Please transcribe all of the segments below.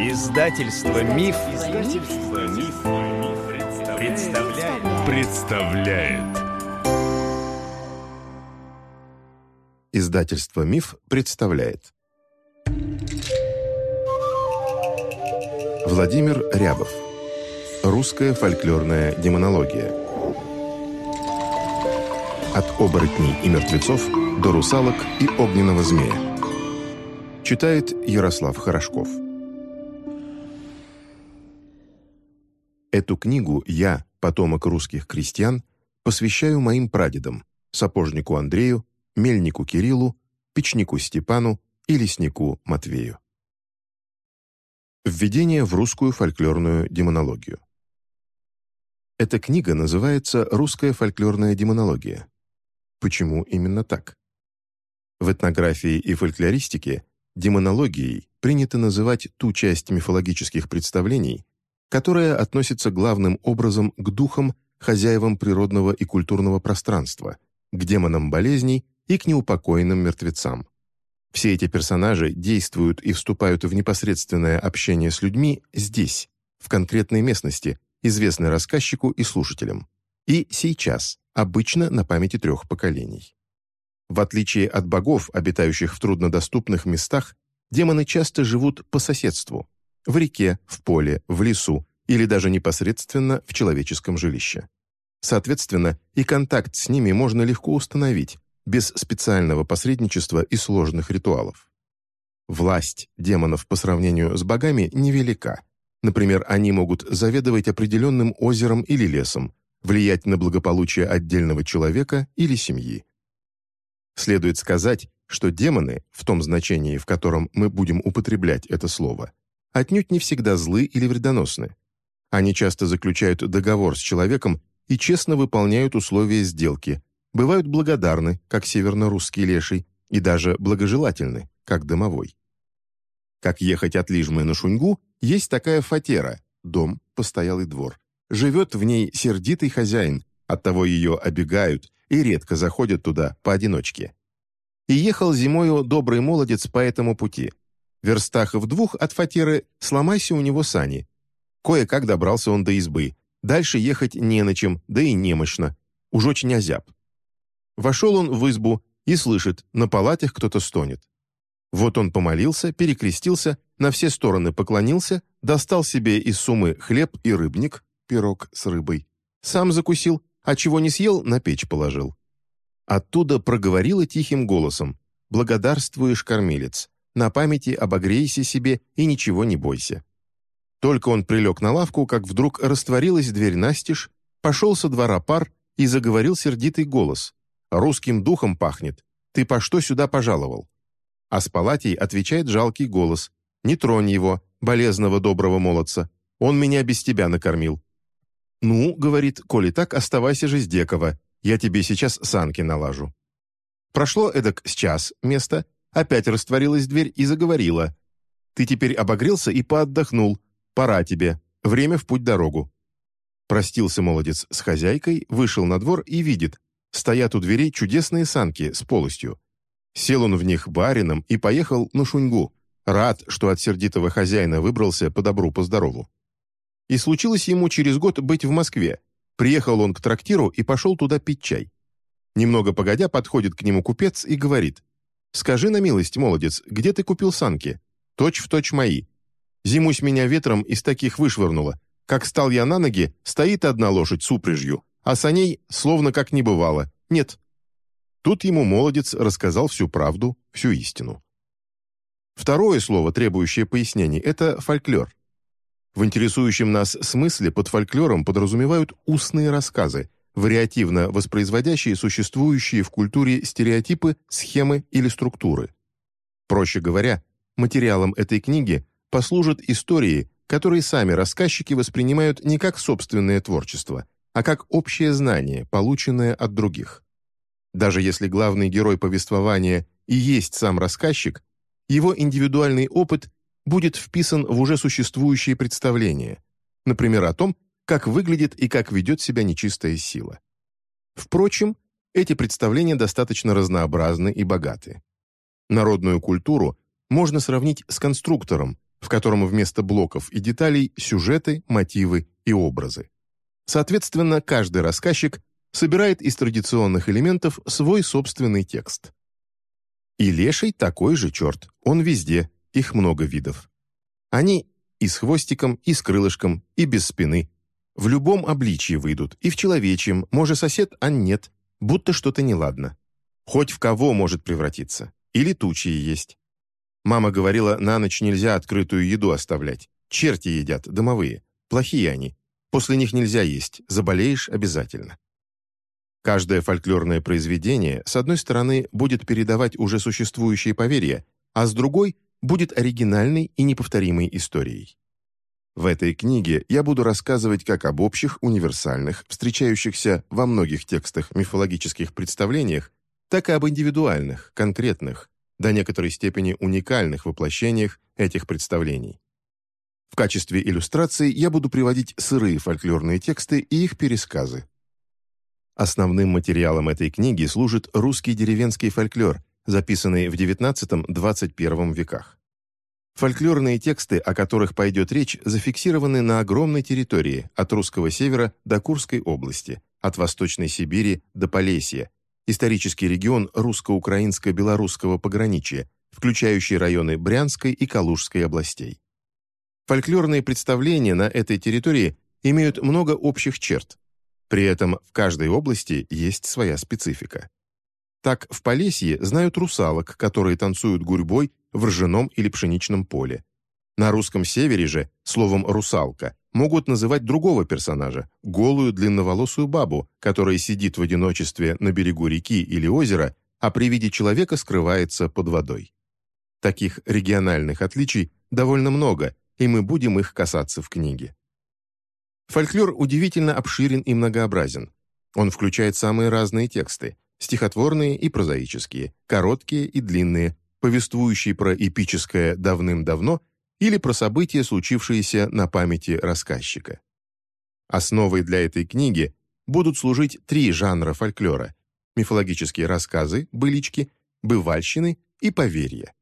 Издательство Миф, Издательство Миф, представляет. представляет. Издательство Миф представляет. Владимир Рябов. Русская фольклорная демонология. От оборотней и мертвецов до русалок и огненного змея. Читает Ярослав Хорошков. Эту книгу я, потомок русских крестьян, посвящаю моим прадедам, сапожнику Андрею, мельнику Кириллу, печнику Степану и леснику Матвею. Введение в русскую фольклорную демонологию. Эта книга называется «Русская фольклорная демонология». Почему именно так? В этнографии и фольклористике демонологией принято называть ту часть мифологических представлений, которая относится главным образом к духам, хозяевам природного и культурного пространства, к демонам болезней и к неупокоенным мертвецам. Все эти персонажи действуют и вступают в непосредственное общение с людьми здесь, в конкретной местности, известной рассказчику и слушателям. И сейчас, обычно на памяти трех поколений. В отличие от богов, обитающих в труднодоступных местах, демоны часто живут по соседству, в реке, в поле, в лесу или даже непосредственно в человеческом жилище. Соответственно, и контакт с ними можно легко установить, без специального посредничества и сложных ритуалов. Власть демонов по сравнению с богами невелика. Например, они могут заведовать определенным озером или лесом, влиять на благополучие отдельного человека или семьи. Следует сказать, что демоны, в том значении, в котором мы будем употреблять это слово, отнюдь не всегда злы или вредоносны. Они часто заключают договор с человеком и честно выполняют условия сделки, бывают благодарны, как северно-русский леший, и даже благожелательны, как домовой. Как ехать от Лижмы на Шуньгу, есть такая фатера, дом, постоялый двор. Живет в ней сердитый хозяин, оттого ее обегают и редко заходят туда поодиночке. И ехал зимою добрый молодец по этому пути – верстах в двух от фатеры сломайся у него сани. Кое-как добрался он до избы. Дальше ехать не на чем, да и немощно. Уж очень озяб. Вошел он в избу и слышит, на палатях кто-то стонет. Вот он помолился, перекрестился, на все стороны поклонился, достал себе из суммы хлеб и рыбник, пирог с рыбой. Сам закусил, а чего не съел, на печь положил. Оттуда проговорила тихим голосом «Благодарствуешь, кормилец, на памяти обогрейся себе и ничего не бойся. Только он прилег на лавку, как вдруг растворилась дверь настежь, пошел со двора пар и заговорил сердитый голос. «Русским духом пахнет. Ты по что сюда пожаловал?» А с палатей отвечает жалкий голос. «Не тронь его, болезного доброго молодца. Он меня без тебя накормил». «Ну, — говорит, — коли так, оставайся же с Декова. Я тебе сейчас санки налажу». Прошло эдак с час место, Опять растворилась дверь и заговорила. «Ты теперь обогрелся и поотдохнул. Пора тебе. Время в путь-дорогу». Простился молодец с хозяйкой, вышел на двор и видит. Стоят у дверей чудесные санки с полостью. Сел он в них барином и поехал на Шуньгу. Рад, что от сердитого хозяина выбрался по добру, по здорову. И случилось ему через год быть в Москве. Приехал он к трактиру и пошел туда пить чай. Немного погодя подходит к нему купец и говорит, Скажи на милость, молодец, где ты купил санки? Точь в точь мои. Зимусь меня ветром из таких вышвырнуло. Как стал я на ноги, стоит одна лошадь с упряжью, а саней словно как не бывало. Нет. Тут ему молодец рассказал всю правду, всю истину. Второе слово, требующее пояснений, это фольклор. В интересующем нас смысле под фольклором подразумевают устные рассказы, вариативно воспроизводящие существующие в культуре стереотипы, схемы или структуры. Проще говоря, материалом этой книги послужат истории, которые сами рассказчики воспринимают не как собственное творчество, а как общее знание, полученное от других. Даже если главный герой повествования и есть сам рассказчик, его индивидуальный опыт будет вписан в уже существующие представления, например, о том, как выглядит и как ведет себя нечистая сила. Впрочем, эти представления достаточно разнообразны и богаты. Народную культуру можно сравнить с конструктором, в котором вместо блоков и деталей сюжеты, мотивы и образы. Соответственно, каждый рассказчик собирает из традиционных элементов свой собственный текст. И леший такой же черт, он везде, их много видов. Они и с хвостиком, и с крылышком, и без спины. В любом обличье выйдут, и в человечьем, может сосед, а нет, будто что-то неладно. Хоть в кого может превратиться. И летучие есть. Мама говорила, на ночь нельзя открытую еду оставлять. Черти едят, домовые. Плохие они. После них нельзя есть, заболеешь обязательно. Каждое фольклорное произведение, с одной стороны, будет передавать уже существующие поверья, а с другой – будет оригинальной и неповторимой историей. В этой книге я буду рассказывать как об общих, универсальных, встречающихся во многих текстах мифологических представлениях, так и об индивидуальных, конкретных, до некоторой степени уникальных воплощениях этих представлений. В качестве иллюстрации я буду приводить сырые фольклорные тексты и их пересказы. Основным материалом этой книги служит русский деревенский фольклор, записанный в XIX-XXI веках. Фольклорные тексты, о которых пойдет речь, зафиксированы на огромной территории от русского севера до Курской области, от Восточной Сибири до Полесья, исторический регион русско-украинско-белорусского пограничья, включающий районы Брянской и Калужской областей. Фольклорные представления на этой территории имеют много общих черт. При этом в каждой области есть своя специфика. Так в Полесье знают русалок, которые танцуют гурьбой в ржаном или пшеничном поле. На русском севере же словом «русалка» могут называть другого персонажа, голую длинноволосую бабу, которая сидит в одиночестве на берегу реки или озера, а при виде человека скрывается под водой. Таких региональных отличий довольно много, и мы будем их касаться в книге. Фольклор удивительно обширен и многообразен. Он включает самые разные тексты, стихотворные и прозаические, короткие и длинные, повествующие про эпическое давным-давно или про события, случившиеся на памяти рассказчика. Основой для этой книги будут служить три жанра фольклора – мифологические рассказы, былички, бывальщины и поверья.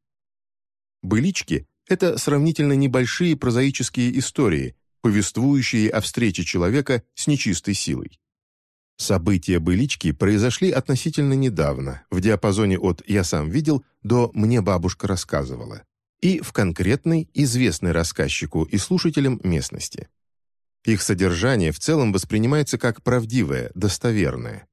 Былички – это сравнительно небольшие прозаические истории, повествующие о встрече человека с нечистой силой. События былички произошли относительно недавно, в диапазоне от «я сам видел» до «мне бабушка рассказывала» и в конкретной, известной рассказчику и слушателям местности. Их содержание в целом воспринимается как правдивое, достоверное.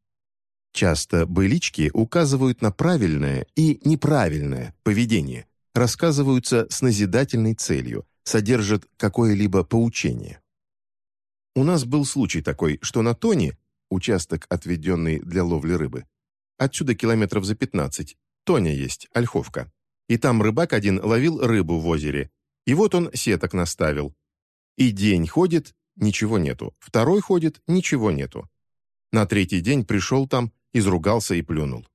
Часто былички указывают на правильное и неправильное поведение, рассказываются с назидательной целью, содержат какое-либо поучение. У нас был случай такой, что на Тоне участок, отведенный для ловли рыбы. Отсюда километров за 15. Тоня есть, ольховка. И там рыбак один ловил рыбу в озере. И вот он сеток наставил. И день ходит, ничего нету. Второй ходит, ничего нету. На третий день пришел там, изругался и плюнул.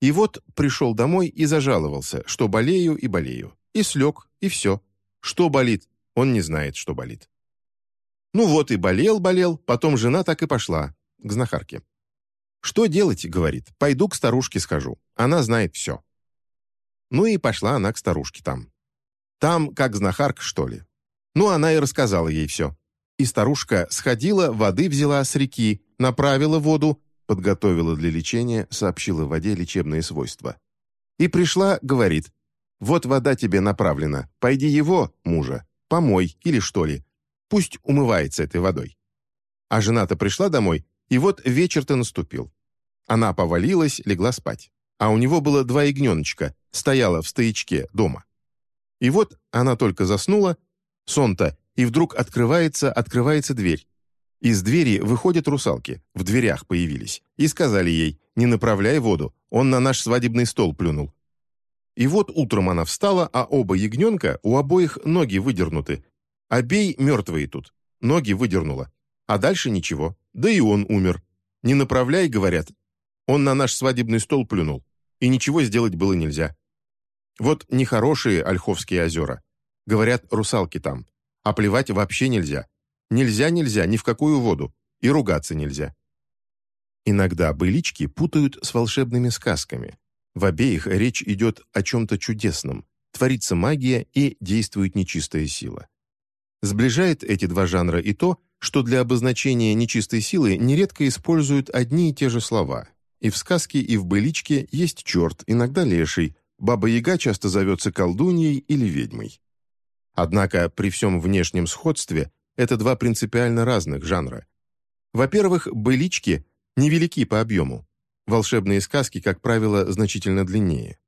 И вот пришел домой и зажаловался, что болею и болею. И слег, и все. Что болит? Он не знает, что болит. Ну вот и болел-болел, потом жена так и пошла, к знахарке. «Что делать?» — говорит. «Пойду к старушке схожу. Она знает все». Ну и пошла она к старушке там. Там как знахарка, что ли. Ну, она и рассказала ей все. И старушка сходила, воды взяла с реки, направила воду, подготовила для лечения, сообщила воде лечебные свойства. И пришла, говорит, «Вот вода тебе направлена, пойди его, мужа, помой или что ли, Пусть умывается этой водой. А жена-то пришла домой, и вот вечер-то наступил. Она повалилась, легла спать. А у него было два ягненочка, стояла в стоячке дома. И вот она только заснула, сон-то, и вдруг открывается, открывается дверь. Из двери выходят русалки, в дверях появились, и сказали ей, не направляй воду, он на наш свадебный стол плюнул. И вот утром она встала, а оба ягненка, у обоих ноги выдернуты, Обей мертвые тут. Ноги выдернула. А дальше ничего. Да и он умер. Не направляй, говорят. Он на наш свадебный стол плюнул. И ничего сделать было нельзя. Вот нехорошие Ольховские озера. Говорят, русалки там. А плевать вообще нельзя. Нельзя-нельзя, ни в какую воду. И ругаться нельзя. Иногда былички путают с волшебными сказками. В обеих речь идет о чем-то чудесном, творится магия и действует нечистая сила. Сближает эти два жанра и то, что для обозначения нечистой силы нередко используют одни и те же слова. И в сказке, и в быличке есть черт, иногда леший, Баба-Яга часто зовется колдуньей или ведьмой. Однако при всем внешнем сходстве это два принципиально разных жанра. Во-первых, былички невелики по объему. Волшебные сказки, как правило, значительно длиннее.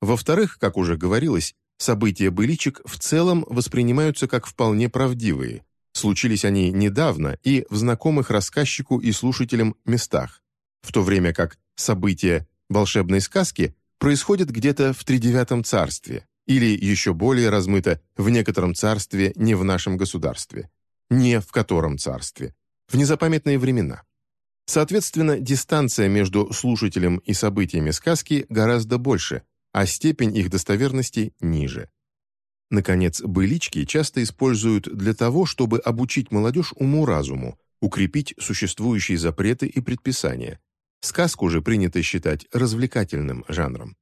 Во-вторых, как уже говорилось, события быличек в целом воспринимаются как вполне правдивые. Случились они недавно и в знакомых рассказчику и слушателям местах, в то время как события волшебной сказки происходят где-то в тридевятом царстве, или еще более размыто в некотором царстве не в нашем государстве, не в котором царстве, в незапамятные времена. Соответственно, дистанция между слушателем и событиями сказки гораздо больше, а степень их достоверности ниже. Наконец, былички часто используют для того, чтобы обучить молодежь уму-разуму, укрепить существующие запреты и предписания. Сказку же принято считать развлекательным жанром.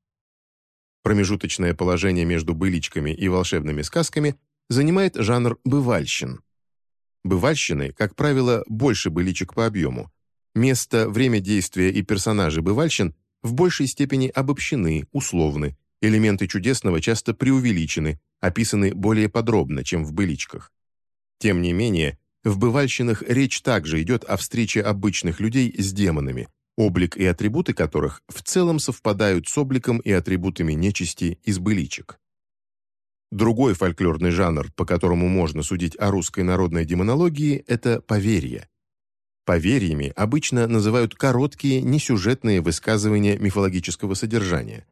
Промежуточное положение между быличками и волшебными сказками занимает жанр бывальщин. Бывальщины, как правило, больше быличек по объему. Место, время действия и персонажи бывальщин в большей степени обобщены, условны, элементы чудесного часто преувеличены, описаны более подробно, чем в быличках. Тем не менее, в бывальщинах речь также идет о встрече обычных людей с демонами, облик и атрибуты которых в целом совпадают с обликом и атрибутами нечисти из быличек. Другой фольклорный жанр, по которому можно судить о русской народной демонологии, это поверье. Поверьями обычно называют короткие, несюжетные высказывания мифологического содержания.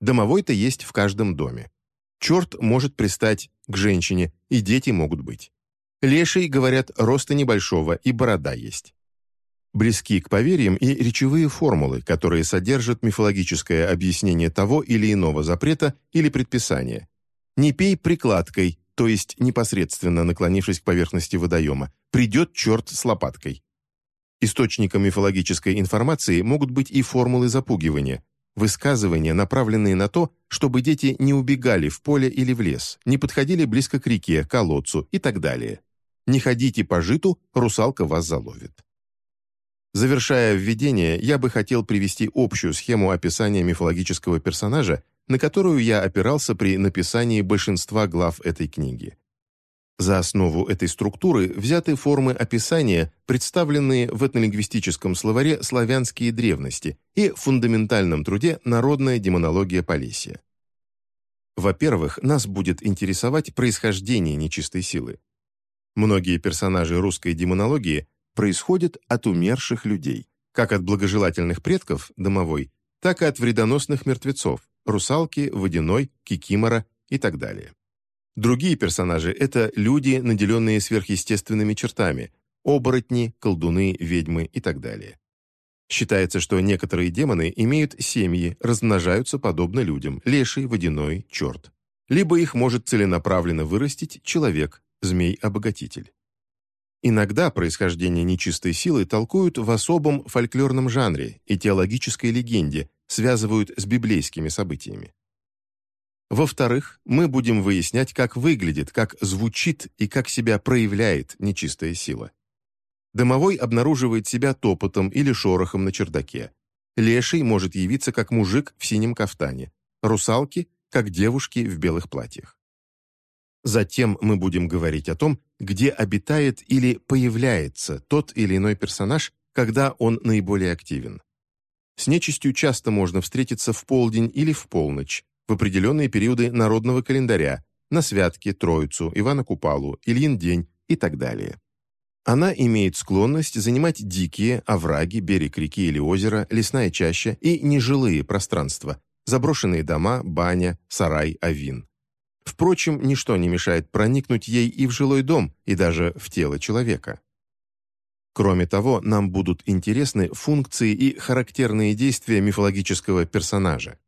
Домовой-то есть в каждом доме. Черт может пристать к женщине, и дети могут быть. Леший, говорят, роста небольшого, и борода есть. Близки к поверьям и речевые формулы, которые содержат мифологическое объяснение того или иного запрета или предписания. «Не пей прикладкой», то есть непосредственно наклонившись к поверхности водоема, «придет черт с лопаткой». Источником мифологической информации могут быть и формулы запугивания, высказывания, направленные на то, чтобы дети не убегали в поле или в лес, не подходили близко к реке, колодцу и так далее. Не ходите по житу, русалка вас заловит. Завершая введение, я бы хотел привести общую схему описания мифологического персонажа, на которую я опирался при написании большинства глав этой книги. За основу этой структуры взяты формы описания, представленные в этнолингвистическом словаре «Славянские древности» и фундаментальном труде «Народная демонология Полесья». Во-первых, нас будет интересовать происхождение нечистой силы. Многие персонажи русской демонологии происходит от умерших людей, как от благожелательных предков, домовой, так и от вредоносных мертвецов, русалки, водяной, кикимора и так далее. Другие персонажи – это люди, наделенные сверхъестественными чертами, оборотни, колдуны, ведьмы и так далее. Считается, что некоторые демоны имеют семьи, размножаются подобно людям – леший, водяной, черт. Либо их может целенаправленно вырастить человек, змей-обогатитель. Иногда происхождение нечистой силы толкуют в особом фольклорном жанре и теологической легенде, связывают с библейскими событиями. Во-вторых, мы будем выяснять, как выглядит, как звучит и как себя проявляет нечистая сила. Домовой обнаруживает себя топотом или шорохом на чердаке. Леший может явиться как мужик в синем кафтане. Русалки – как девушки в белых платьях. Затем мы будем говорить о том, где обитает или появляется тот или иной персонаж, когда он наиболее активен. С нечистью часто можно встретиться в полдень или в полночь, в определенные периоды народного календаря, на святки, Троицу, Ивана Купалу, Ильин день и так далее. Она имеет склонность занимать дикие, овраги, берег реки или озера, лесная чаща и нежилые пространства, заброшенные дома, баня, сарай, авин. Впрочем, ничто не мешает проникнуть ей и в жилой дом, и даже в тело человека. Кроме того, нам будут интересны функции и характерные действия мифологического персонажа.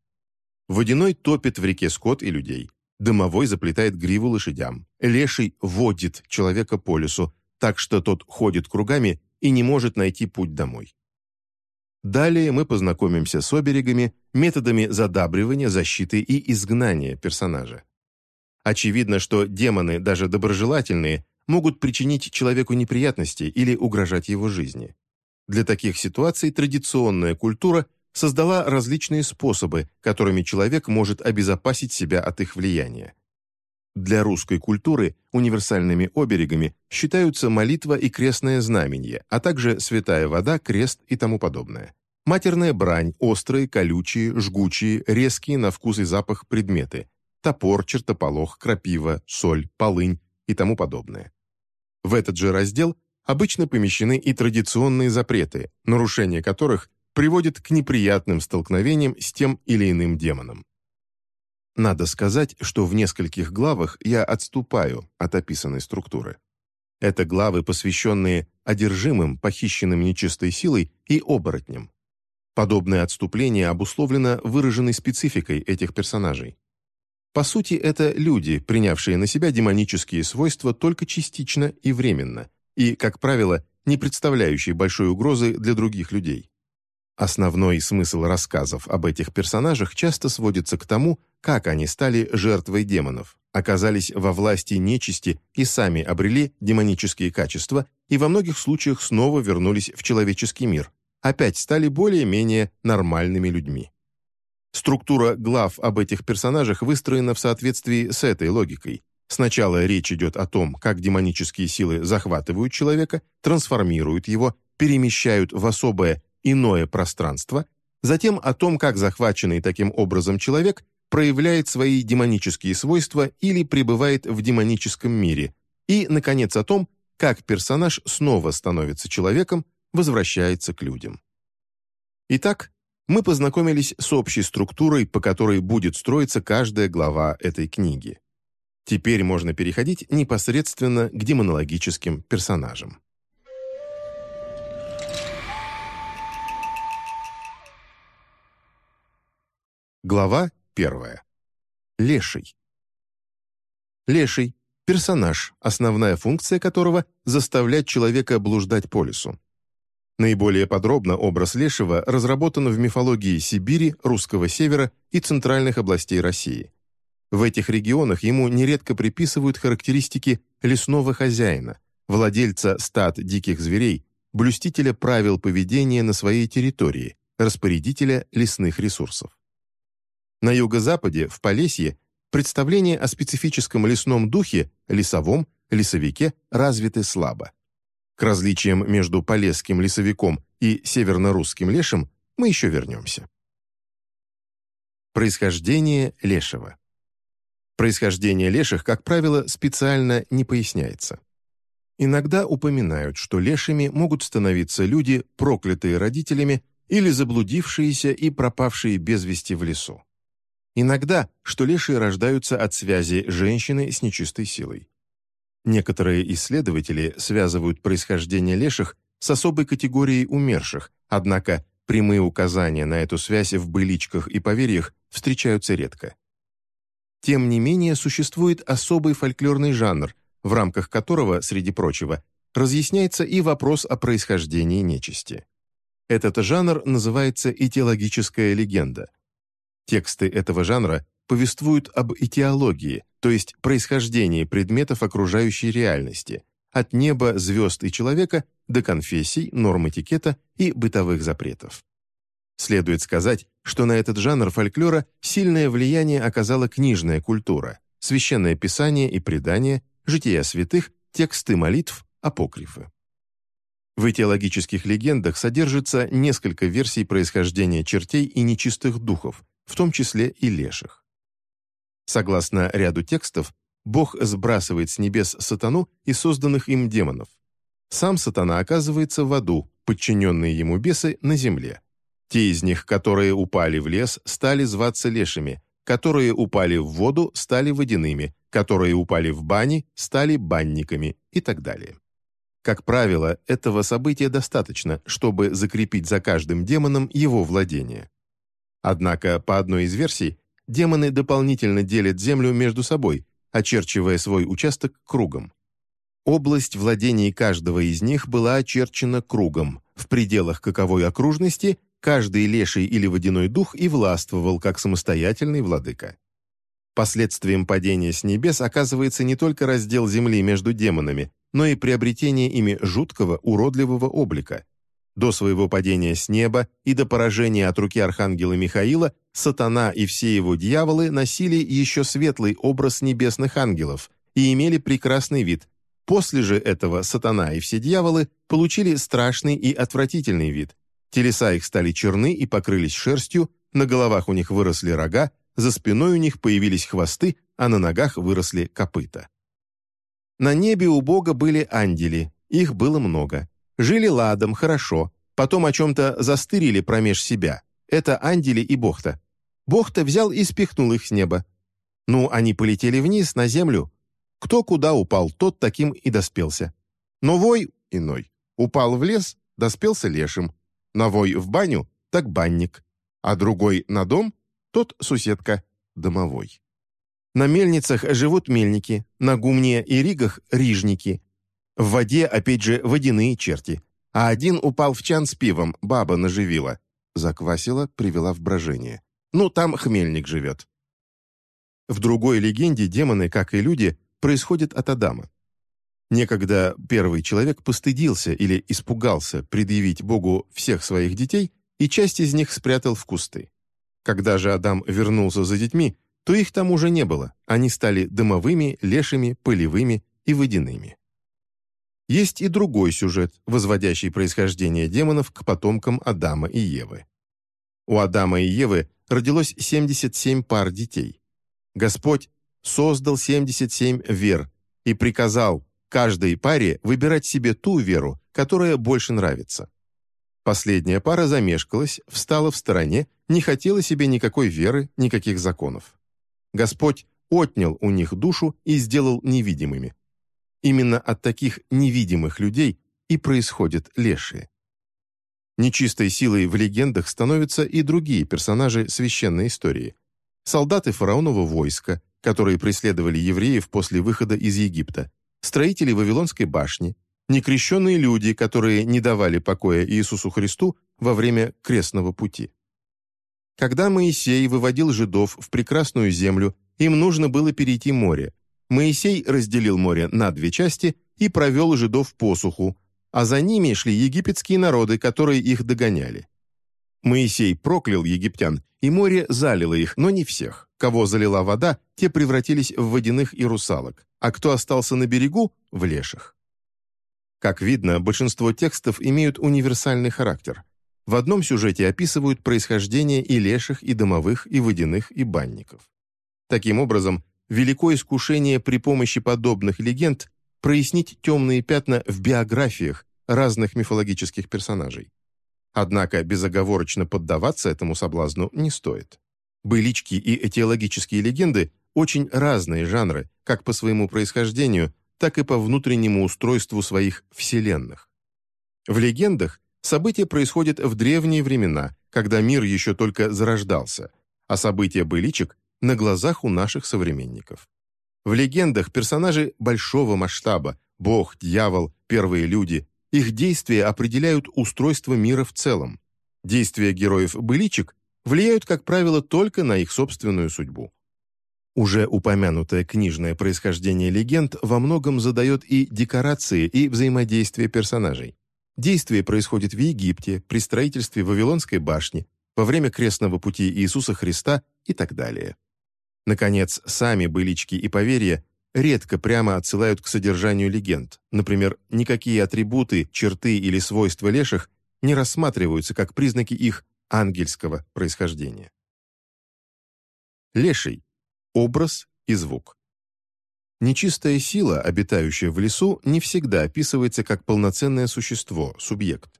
Водяной топит в реке скот и людей. Дымовой заплетает гриву лошадям. Леший водит человека по лесу, так что тот ходит кругами и не может найти путь домой. Далее мы познакомимся с оберегами, методами задабривания, защиты и изгнания персонажа. Очевидно, что демоны, даже доброжелательные, могут причинить человеку неприятности или угрожать его жизни. Для таких ситуаций традиционная культура создала различные способы, которыми человек может обезопасить себя от их влияния. Для русской культуры универсальными оберегами считаются молитва и крестное знамение, а также святая вода, крест и тому подобное. Матерная брань, острые, колючие, жгучие, резкие на вкус и запах предметы, топор, чертополох, крапива, соль, полынь и тому подобное. В этот же раздел обычно помещены и традиционные запреты, нарушение которых приводит к неприятным столкновениям с тем или иным демоном. Надо сказать, что в нескольких главах я отступаю от описанной структуры. Это главы, посвященные одержимым, похищенным нечистой силой и оборотням. Подобное отступление обусловлено выраженной спецификой этих персонажей. По сути, это люди, принявшие на себя демонические свойства только частично и временно, и, как правило, не представляющие большой угрозы для других людей. Основной смысл рассказов об этих персонажах часто сводится к тому, как они стали жертвой демонов, оказались во власти нечисти и сами обрели демонические качества и во многих случаях снова вернулись в человеческий мир, опять стали более-менее нормальными людьми. Структура глав об этих персонажах выстроена в соответствии с этой логикой. Сначала речь идет о том, как демонические силы захватывают человека, трансформируют его, перемещают в особое иное пространство, затем о том, как захваченный таким образом человек проявляет свои демонические свойства или пребывает в демоническом мире, и, наконец, о том, как персонаж снова становится человеком, возвращается к людям. Итак, мы познакомились с общей структурой, по которой будет строиться каждая глава этой книги. Теперь можно переходить непосредственно к демонологическим персонажам. Глава первая. Леший. Леший – персонаж, основная функция которого – заставлять человека блуждать по лесу. Наиболее подробно образ Лешего разработан в мифологии Сибири, Русского Севера и центральных областей России. В этих регионах ему нередко приписывают характеристики лесного хозяина, владельца стад диких зверей, блюстителя правил поведения на своей территории, распорядителя лесных ресурсов. На юго-западе, в Полесье, представления о специфическом лесном духе, лесовом, лесовике развиты слабо. К различиям между полесским лесовиком и северно-русским лешим мы еще вернемся. Происхождение лешего. Происхождение леших, как правило, специально не поясняется. Иногда упоминают, что лешими могут становиться люди, проклятые родителями или заблудившиеся и пропавшие без вести в лесу. Иногда, что лешие рождаются от связи женщины с нечистой силой. Некоторые исследователи связывают происхождение леших с особой категорией умерших, однако прямые указания на эту связь в быличках и поверьях встречаются редко. Тем не менее, существует особый фольклорный жанр, в рамках которого, среди прочего, разъясняется и вопрос о происхождении нечисти. Этот жанр называется этиологическая легенда. Тексты этого жанра повествуют об этиологии, то есть происхождении предметов окружающей реальности, от неба, звезд и человека до конфессий, норм этикета и бытовых запретов. Следует сказать, что на этот жанр фольклора сильное влияние оказала книжная культура, священное писание и предания, жития святых, тексты молитв, апокрифы. В этиологических легендах содержится несколько версий происхождения чертей и нечистых духов, в том числе и леших. Согласно ряду текстов, Бог сбрасывает с небес сатану и созданных им демонов. Сам сатана оказывается в аду, подчиненные ему бесы на земле. Те из них, которые упали в лес, стали зваться лешими, которые упали в воду, стали водяными, которые упали в бани, стали банниками и так далее. Как правило, этого события достаточно, чтобы закрепить за каждым демоном его владение. Однако, по одной из версий, демоны дополнительно делят землю между собой, очерчивая свой участок кругом. Область владений каждого из них была очерчена кругом, в пределах каковой окружности каждый леший или водяной дух и властвовал как самостоятельный владыка. Последствием падения с небес оказывается не только раздел земли между демонами, но и приобретение ими жуткого, уродливого облика. До своего падения с неба и до поражения от руки архангела Михаила сатана и все его дьяволы носили еще светлый образ небесных ангелов и имели прекрасный вид. После же этого сатана и все дьяволы получили страшный и отвратительный вид. Телеса их стали черны и покрылись шерстью, на головах у них выросли рога, за спиной у них появились хвосты, а на ногах выросли копыта. На небе у Бога были ангели, их было много. Жили ладом, хорошо, потом о чем-то застырили промеж себя. Это ангели и Бог-то. Бог-то взял и спихнул их с неба. Ну, они полетели вниз, на землю. Кто куда упал, тот таким и доспелся. Но вой иной. Упал в лес, доспелся лешим. На вой в баню, так банник. А другой на дом, тот суседка, домовой. На мельницах живут мельники, на гумне и ригах – рижники. В воде, опять же, водяные черти. А один упал в чан с пивом, баба наживила. Заквасила, привела в брожение. Ну, там хмельник живет. В другой легенде демоны, как и люди, происходят от Адама. Некогда первый человек постыдился или испугался предъявить Богу всех своих детей и часть из них спрятал в кусты. Когда же Адам вернулся за детьми, то их там уже не было, они стали дымовыми, лешими, пылевыми и водяными. Есть и другой сюжет, возводящий происхождение демонов к потомкам Адама и Евы. У Адама и Евы родилось 77 пар детей. Господь создал 77 вер и приказал каждой паре выбирать себе ту веру, которая больше нравится. Последняя пара замешкалась, встала в стороне, не хотела себе никакой веры, никаких законов. Господь отнял у них душу и сделал невидимыми. Именно от таких невидимых людей и происходят лешие. Нечистой силой в легендах становятся и другие персонажи священной истории. Солдаты фараонова войска, которые преследовали евреев после выхода из Египта, строители Вавилонской башни, некрещенные люди, которые не давали покоя Иисусу Христу во время крестного пути. Когда Моисей выводил жидов в прекрасную землю, им нужно было перейти море. Моисей разделил море на две части и провел жидов посуху, а за ними шли египетские народы, которые их догоняли. Моисей проклял египтян, и море залило их, но не всех. Кого залила вода, те превратились в водяных и русалок, а кто остался на берегу – в леших. Как видно, большинство текстов имеют универсальный характер. В одном сюжете описывают происхождение и леших, и домовых, и водяных, и банников. Таким образом, великое искушение при помощи подобных легенд прояснить темные пятна в биографиях разных мифологических персонажей. Однако безоговорочно поддаваться этому соблазну не стоит. Былички и этиологические легенды – очень разные жанры, как по своему происхождению, так и по внутреннему устройству своих вселенных. В легендах события происходят в древние времена, когда мир еще только зарождался, а события быличек на глазах у наших современников. В легендах персонажи большого масштаба – бог, дьявол, первые люди – их действия определяют устройство мира в целом. Действия героев быличек влияют, как правило, только на их собственную судьбу. Уже упомянутое книжное происхождение легенд во многом задает и декорации, и взаимодействие персонажей. Действие происходит в Египте, при строительстве Вавилонской башни, во время крестного пути Иисуса Христа и так далее. Наконец, сами былички и поверья редко прямо отсылают к содержанию легенд. Например, никакие атрибуты, черты или свойства леших не рассматриваются как признаки их ангельского происхождения. Леший Образ и звук. Нечистая сила, обитающая в лесу, не всегда описывается как полноценное существо, субъект.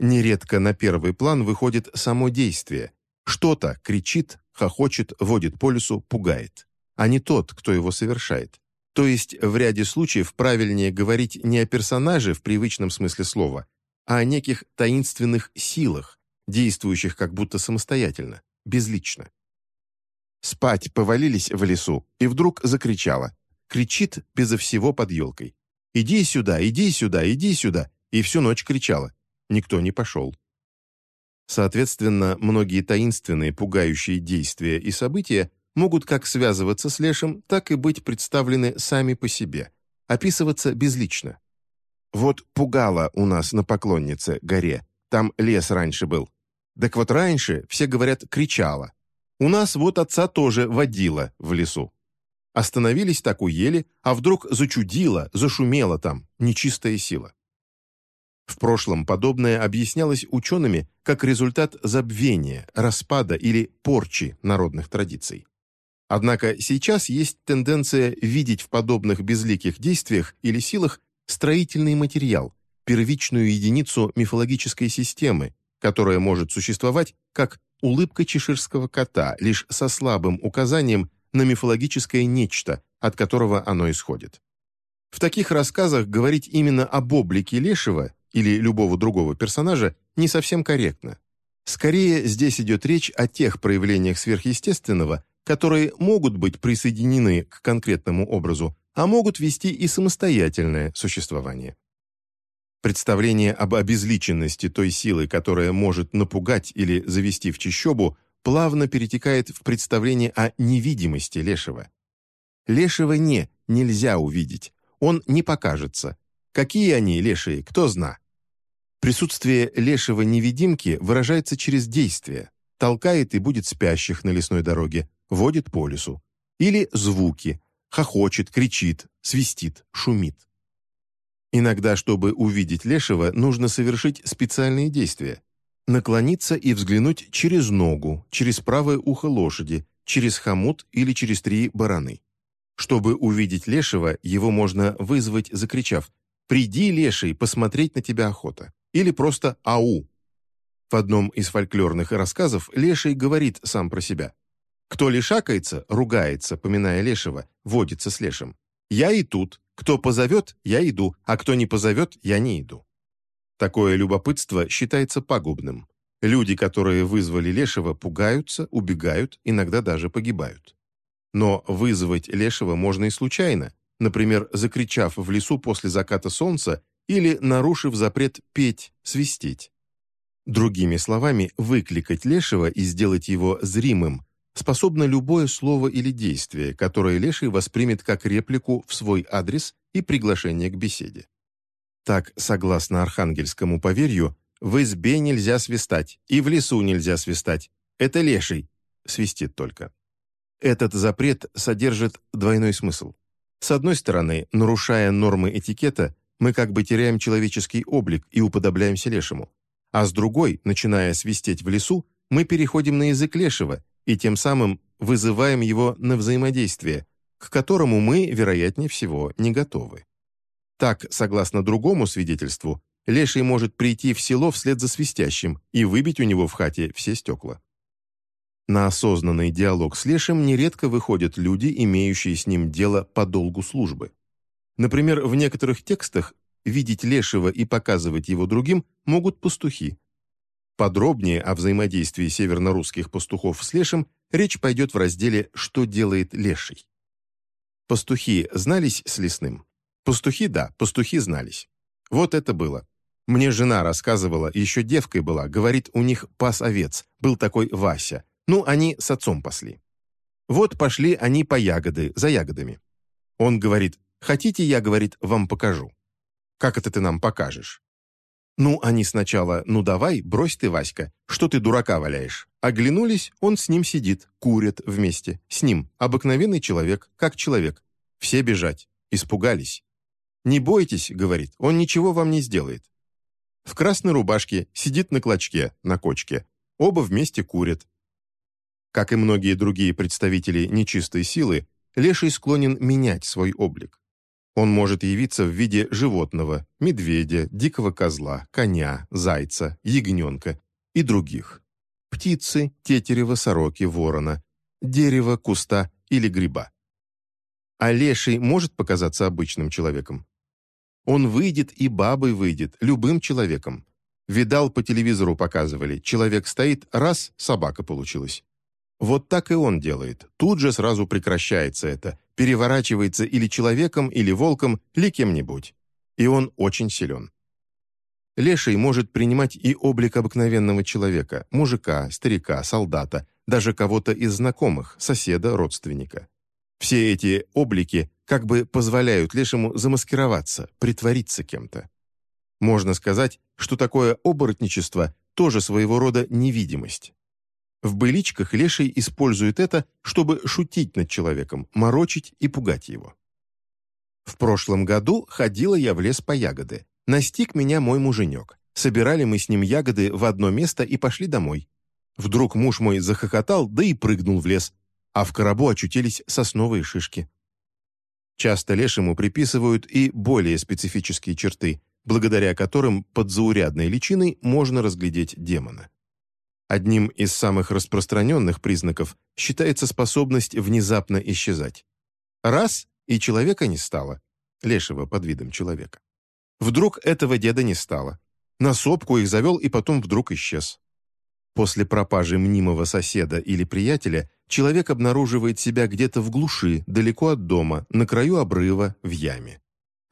Нередко на первый план выходит само действие. Что-то кричит, хохочет, водит по лесу, пугает. А не тот, кто его совершает. То есть в ряде случаев правильнее говорить не о персонаже в привычном смысле слова, а о неких таинственных силах, действующих как будто самостоятельно, безлично. Спать повалились в лесу, и вдруг закричала. Кричит безо всего под елкой. «Иди сюда, иди сюда, иди сюда!» И всю ночь кричала. Никто не пошел. Соответственно, многие таинственные, пугающие действия и события могут как связываться с лешим, так и быть представлены сами по себе, описываться безлично. Вот пугало у нас на поклоннице горе, там лес раньше был. Так вот раньше, все говорят, кричала. У нас вот отца тоже водила в лесу. Остановились так у ели, а вдруг зачудило, зашумело там, нечистая сила. В прошлом подобное объяснялось учеными как результат забвения, распада или порчи народных традиций. Однако сейчас есть тенденция видеть в подобных безликих действиях или силах строительный материал, первичную единицу мифологической системы, которая может существовать как улыбка чеширского кота, лишь со слабым указанием на мифологическое нечто, от которого оно исходит. В таких рассказах говорить именно об облике Лешего или любого другого персонажа не совсем корректно. Скорее, здесь идет речь о тех проявлениях сверхъестественного, которые могут быть присоединены к конкретному образу, а могут вести и самостоятельное существование. Представление об обезличенности той силы, которая может напугать или завести в чищобу, плавно перетекает в представление о невидимости Лешего. Лешего не, нельзя увидеть, он не покажется. Какие они, лешие, кто зна? Присутствие лешего-невидимки выражается через действие, толкает и будет спящих на лесной дороге, водит по лесу. Или звуки, хохочет, кричит, свистит, шумит. Иногда, чтобы увидеть лешего, нужно совершить специальные действия. Наклониться и взглянуть через ногу, через правое ухо лошади, через хомут или через три бараны. Чтобы увидеть лешего, его можно вызвать, закричав «Приди, леший, посмотреть на тебя охота» или просто «Ау». В одном из фольклорных рассказов леший говорит сам про себя. Кто лишакается, ругается, поминая лешего, водится с лешим. «Я и тут. Кто позовет, я иду, а кто не позовет, я не иду». Такое любопытство считается пагубным. Люди, которые вызвали лешего, пугаются, убегают, иногда даже погибают. Но вызвать лешего можно и случайно, например, закричав в лесу после заката солнца или нарушив запрет петь, свистеть. Другими словами, выкликать лешего и сделать его зримым способно любое слово или действие, которое леший воспримет как реплику в свой адрес и приглашение к беседе. Так, согласно архангельскому поверью, в избе нельзя свистать и в лесу нельзя свистать. Это леший, свистит только. Этот запрет содержит двойной смысл. С одной стороны, нарушая нормы этикета, мы как бы теряем человеческий облик и уподобляемся лешему. А с другой, начиная свистеть в лесу, мы переходим на язык лешего и тем самым вызываем его на взаимодействие, к которому мы, вероятнее всего, не готовы. Так, согласно другому свидетельству, леший может прийти в село вслед за свистящим и выбить у него в хате все стекла. На осознанный диалог с лешим нередко выходят люди, имеющие с ним дело по долгу службы. Например, в некоторых текстах видеть лешего и показывать его другим могут пастухи. Подробнее о взаимодействии северно-русских пастухов с лешим речь пойдет в разделе «Что делает леший?». Пастухи знались с лесным? Пастухи, да, пастухи знались. Вот это было. Мне жена рассказывала, еще девкой была, говорит, у них пас овец, был такой Вася. Ну, они с отцом пасли. Вот пошли они по ягоды, за ягодами. Он говорит, Хотите, я, говорит, вам покажу. Как это ты нам покажешь? Ну, они сначала, ну давай, брось ты, Васька, что ты дурака валяешь? Оглянулись, он с ним сидит, курят вместе. С ним, обыкновенный человек, как человек. Все бежать. Испугались. «Не бойтесь», — говорит, — «он ничего вам не сделает». В красной рубашке, сидит на клочке, на кочке. Оба вместе курят. Как и многие другие представители нечистой силы, Леший склонен менять свой облик. Он может явиться в виде животного, медведя, дикого козла, коня, зайца, ягненка и других. Птицы, тетерева, сороки, ворона, дерева, куста или гриба. А леший может показаться обычным человеком? Он выйдет и бабой выйдет, любым человеком. Видал, по телевизору показывали, человек стоит, раз, собака получилась. Вот так и он делает. Тут же сразу прекращается это, переворачивается или человеком, или волком, или кем-нибудь. И он очень силен. Леший может принимать и облик обыкновенного человека, мужика, старика, солдата, даже кого-то из знакомых, соседа, родственника. Все эти облики как бы позволяют лешему замаскироваться, притвориться кем-то. Можно сказать, что такое оборотничество тоже своего рода невидимость. В быличках леший использует это, чтобы шутить над человеком, морочить и пугать его. В прошлом году ходила я в лес по ягоды. Настиг меня мой муженек. Собирали мы с ним ягоды в одно место и пошли домой. Вдруг муж мой захохотал, да и прыгнул в лес, а в коробу очутились сосновые шишки. Часто лешему приписывают и более специфические черты, благодаря которым под заурядной личиной можно разглядеть демона. Одним из самых распространенных признаков считается способность внезапно исчезать. Раз — и человека не стало, лешего под видом человека. Вдруг этого деда не стало. На сопку их завел и потом вдруг исчез. После пропажи мнимого соседа или приятеля человек обнаруживает себя где-то в глуши, далеко от дома, на краю обрыва, в яме.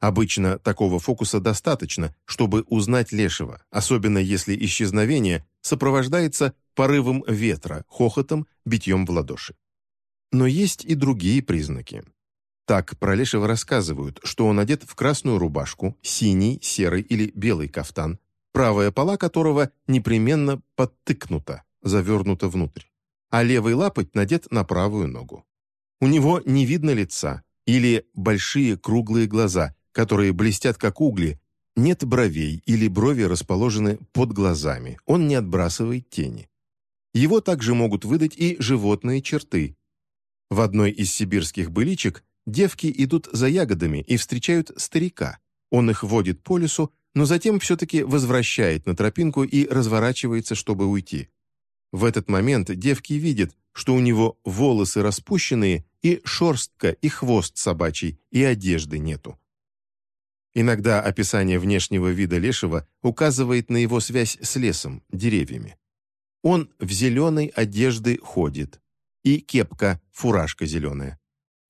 Обычно такого фокуса достаточно, чтобы узнать лешего, особенно если исчезновение сопровождается порывом ветра, хохотом, битьем в ладоши. Но есть и другие признаки. Так про лешего рассказывают, что он одет в красную рубашку, синий, серый или белый кафтан, правая пола которого непременно подтыкнута, завернута внутрь, а левый лапоть надет на правую ногу. У него не видно лица или большие круглые глаза – которые блестят как угли, нет бровей или брови расположены под глазами, он не отбрасывает тени. Его также могут выдать и животные черты. В одной из сибирских быличек девки идут за ягодами и встречают старика. Он их водит по лесу, но затем все-таки возвращает на тропинку и разворачивается, чтобы уйти. В этот момент девки видят, что у него волосы распущенные, и шерстка, и хвост собачий, и одежды нету. Иногда описание внешнего вида лешего указывает на его связь с лесом, деревьями. Он в зеленой одежды ходит. И кепка, фуражка зеленая.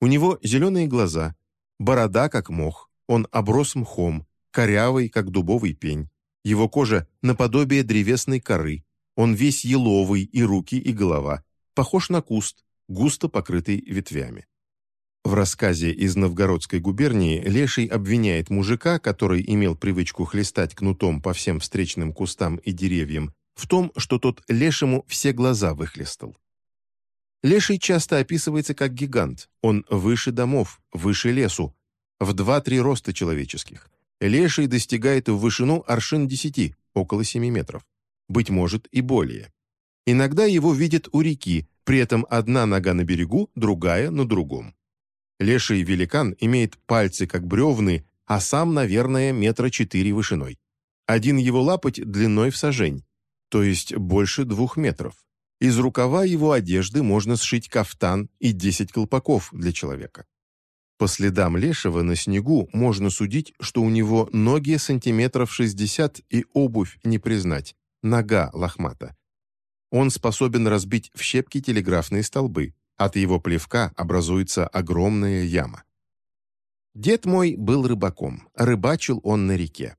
У него зеленые глаза, борода, как мох, он оброс мхом, корявый, как дубовый пень. Его кожа наподобие древесной коры. Он весь еловый, и руки, и голова. Похож на куст, густо покрытый ветвями. В рассказе из Новгородской губернии Леший обвиняет мужика, который имел привычку хлестать кнутом по всем встречным кустам и деревьям, в том, что тот Лешему все глаза выхлестал. Леший часто описывается как гигант. Он выше домов, выше лесу, в два-три роста человеческих. Леший достигает в вышину аршин десяти, около семи метров. Быть может и более. Иногда его видят у реки, при этом одна нога на берегу, другая на другом. Леший великан имеет пальцы как бревны, а сам, наверное, метра четыре вышиной. Один его лапоть длиной в сажень, то есть больше двух метров. Из рукава его одежды можно сшить кафтан и десять колпаков для человека. По следам лешего на снегу можно судить, что у него ноги сантиметров 60 и обувь не признать, нога лохмата. Он способен разбить в щепки телеграфные столбы, от его плевка образуется огромная яма. Дед мой был рыбаком, рыбачил он на реке.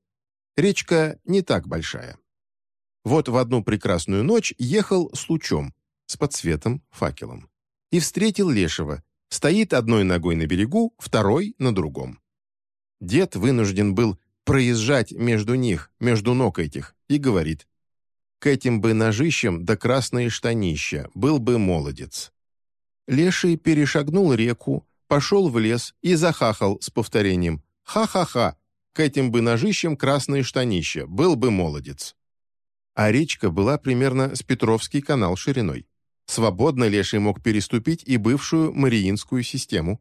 Речка не так большая. Вот в одну прекрасную ночь ехал с лучом, с подсветом, факелом. И встретил лешего. Стоит одной ногой на берегу, второй на другом. Дед вынужден был проезжать между них, между ног этих, и говорит, «К этим бы ножищам да красные штанища, был бы молодец». Леший перешагнул реку, пошел в лес и захахал с повторением «Ха-ха-ха! К этим бы ножищам красные штанища, был бы молодец!» А речка была примерно с Петровский канал шириной. Свободно Леший мог переступить и бывшую Мариинскую систему.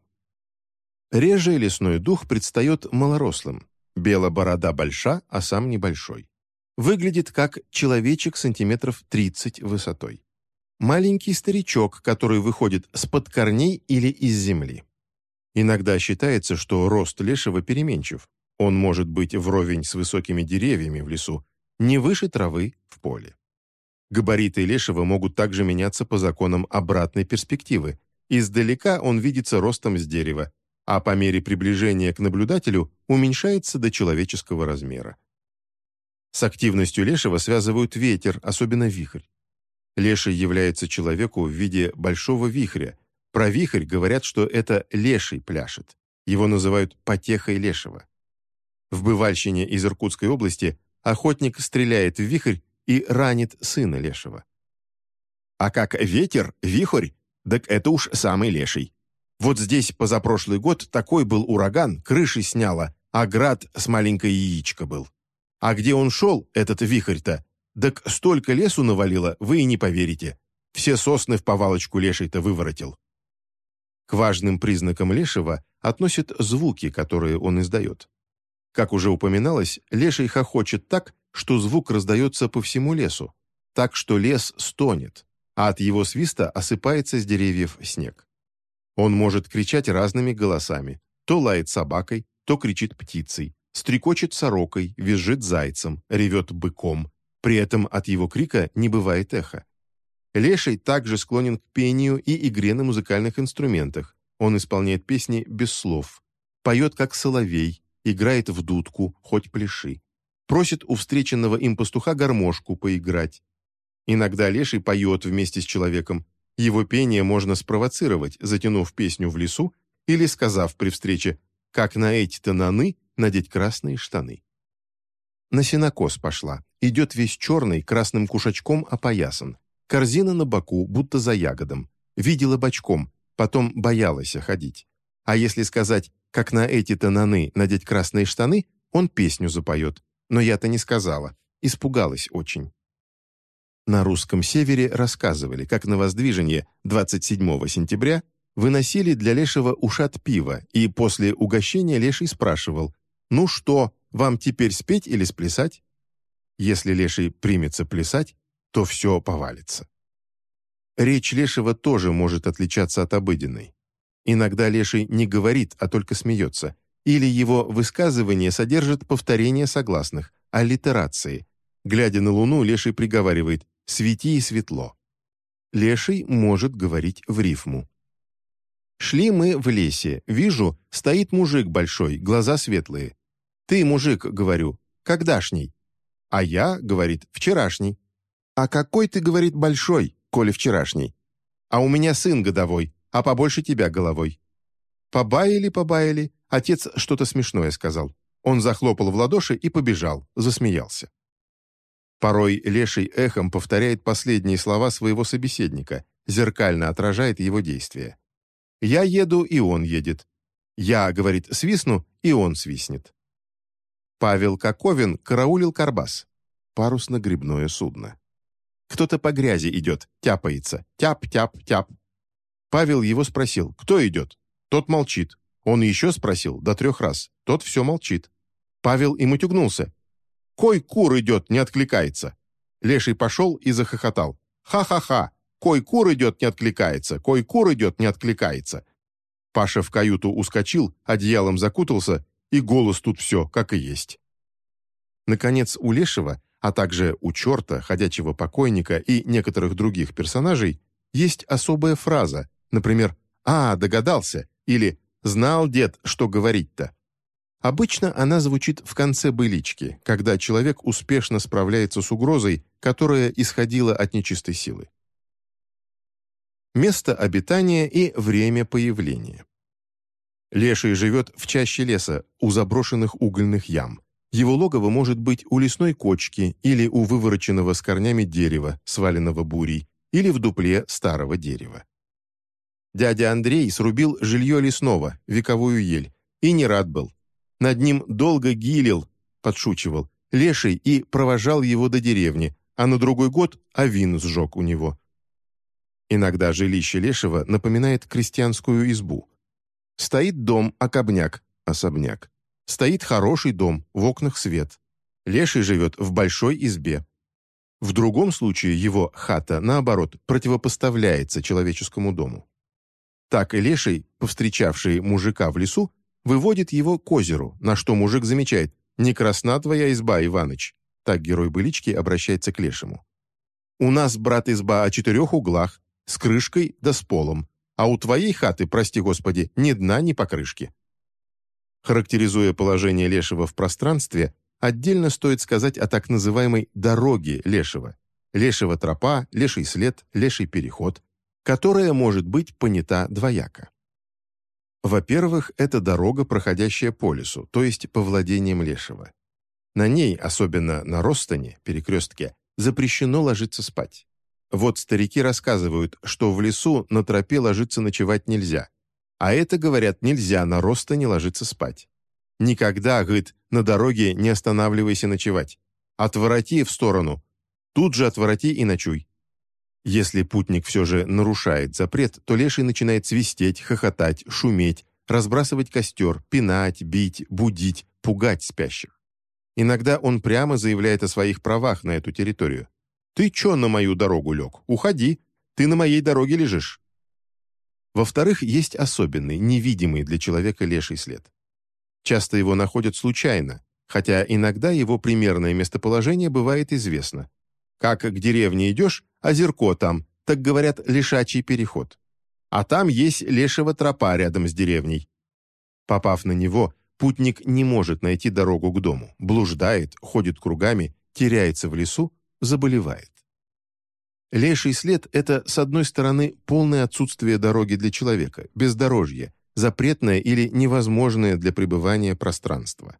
Реже лесной дух предстает малорослым. Белая борода больша, а сам небольшой. Выглядит как человечек сантиметров 30 высотой маленький старичок, который выходит с-под корней или из земли. Иногда считается, что рост лешего переменчив. Он может быть вровень с высокими деревьями в лесу, не выше травы в поле. Габариты лешего могут также меняться по законам обратной перспективы. Издалека он видится ростом с дерева, а по мере приближения к наблюдателю уменьшается до человеческого размера. С активностью лешего связывают ветер, особенно вихрь. Леший является человеку в виде большого вихря. Про вихрь говорят, что это леший пляшет. Его называют «потехой лешего». В Бывальщине из Иркутской области охотник стреляет в вихрь и ранит сына лешего. А как ветер, вихрь, так это уж самый леший. Вот здесь позапрошлый год такой был ураган, крыши сняло, а град с маленькой яичко был. А где он шел, этот вихрь-то, так столько лесу навалило, вы и не поверите. Все сосны в повалочку леший-то выворотил. К важным признакам лешего относят звуки, которые он издает. Как уже упоминалось, леший хохочет так, что звук раздается по всему лесу, так что лес стонет, а от его свиста осыпается с деревьев снег. Он может кричать разными голосами, то лает собакой, то кричит птицей, стрекочет сорокой, визжит зайцем, ревет быком, при этом от его крика не бывает эха. Леший также склонен к пению и игре на музыкальных инструментах. Он исполняет песни без слов. Поет как соловей, играет в дудку, хоть пляши. Просит у встреченного им пастуха гармошку поиграть. Иногда леший поет вместе с человеком. Его пение можно спровоцировать, затянув песню в лесу или сказав при встрече «как на эти-то наны надеть красные штаны». На сенокос пошла. Идет весь черный, красным кушачком опоясан. Корзина на боку, будто за ягодом. Видела бочком, потом боялась ходить. А если сказать, как на эти-то наны надеть красные штаны, он песню запоет. Но я-то не сказала. Испугалась очень. На русском севере рассказывали, как на воздвижение 27 сентября выносили для Лешего ушат пива, и после угощения Леший спрашивал, «Ну что, вам теперь спеть или сплясать? Если леший примется плясать, то все повалится. Речь лешего тоже может отличаться от обыденной. Иногда леший не говорит, а только смеется, или его высказывание содержит повторение согласных, аллитерации. Глядя на луну, леший приговаривает «свети и светло». Леший может говорить в рифму. Шли мы в лесе. Вижу, стоит мужик большой, глаза светлые. «Ты, мужик, — говорю, — когда-шний?» А я, — говорит, — вчерашний. «А какой ты, — говорит, — большой, коли вчерашний?» «А у меня сын годовой, а побольше тебя головой». Побаяли, побаяли, отец что-то смешное сказал. Он захлопал в ладоши и побежал, засмеялся. Порой Леший эхом повторяет последние слова своего собеседника, зеркально отражает его действия. «Я еду, и он едет. Я, — говорит, — свистну, и он свистнет. Павел Коковин караулил карбас. Парусно-гребное судно. Кто-то по грязи идет, тяпается. Тяп-тяп-тяп. Павел его спросил, кто идет? Тот молчит. Он еще спросил, до трех раз. Тот все молчит. Павел им утюгнулся. «Кой кур идет, не откликается». Леший пошел и захохотал. «Ха-ха-ха! Кой кур идет, не откликается! Кой кур идет, не откликается!» Паша в каюту ускочил, одеялом закутался и голос тут все, как и есть. Наконец, у Лешего, а также у черта, ходячего покойника и некоторых других персонажей есть особая фраза, например «А, догадался» или «Знал дед, что говорить-то». Обычно она звучит в конце былички, когда человек успешно справляется с угрозой, которая исходила от нечистой силы. Место обитания и время появления. Леший живет в чаще леса, у заброшенных угольных ям. Его логово может быть у лесной кочки или у вывороченного с корнями дерева, сваленного бурей, или в дупле старого дерева. Дядя Андрей срубил жилье лесного, вековую ель, и не рад был. Над ним долго гилил, подшучивал, леший и провожал его до деревни, а на другой год авин сжег у него. Иногда жилище лешего напоминает крестьянскую избу – Стоит дом, окобняк, особняк. Стоит хороший дом, в окнах свет. Леший живет в большой избе. В другом случае его хата, наоборот, противопоставляется человеческому дому. Так и Леший, повстречавший мужика в лесу, выводит его к озеру, на что мужик замечает «Не красна твоя изба, Иваныч». Так герой былички обращается к Лешему. «У нас, брат, изба о четырех углах, с крышкой да с полом а у твоей хаты, прости господи, ни дна, ни покрышки». Характеризуя положение Лешего в пространстве, отдельно стоит сказать о так называемой «дороге Лешего». лешего тропа, леший след, леший переход, которая может быть понята двояко. Во-первых, это дорога, проходящая по лесу, то есть по владениям лешего. На ней, особенно на Ростоне, перекрестке, запрещено ложиться спать. Вот старики рассказывают, что в лесу на тропе ложиться ночевать нельзя. А это, говорят, нельзя на Ростоне ложиться спать. Никогда, говорит, на дороге не останавливайся ночевать. Отвороти в сторону. Тут же отвороти и ночуй. Если путник все же нарушает запрет, то леший начинает свистеть, хохотать, шуметь, разбрасывать костер, пинать, бить, будить, пугать спящих. Иногда он прямо заявляет о своих правах на эту территорию. «Ты чё на мою дорогу лег? Уходи! Ты на моей дороге лежишь!» Во-вторых, есть особенный, невидимый для человека леший след. Часто его находят случайно, хотя иногда его примерное местоположение бывает известно. Как к деревне идешь, озерко там, так говорят, лешачий переход. А там есть лешего тропа рядом с деревней. Попав на него, путник не может найти дорогу к дому, блуждает, ходит кругами, теряется в лесу, заболевает. Леший след – это, с одной стороны, полное отсутствие дороги для человека, бездорожье, запретное или невозможное для пребывания пространство.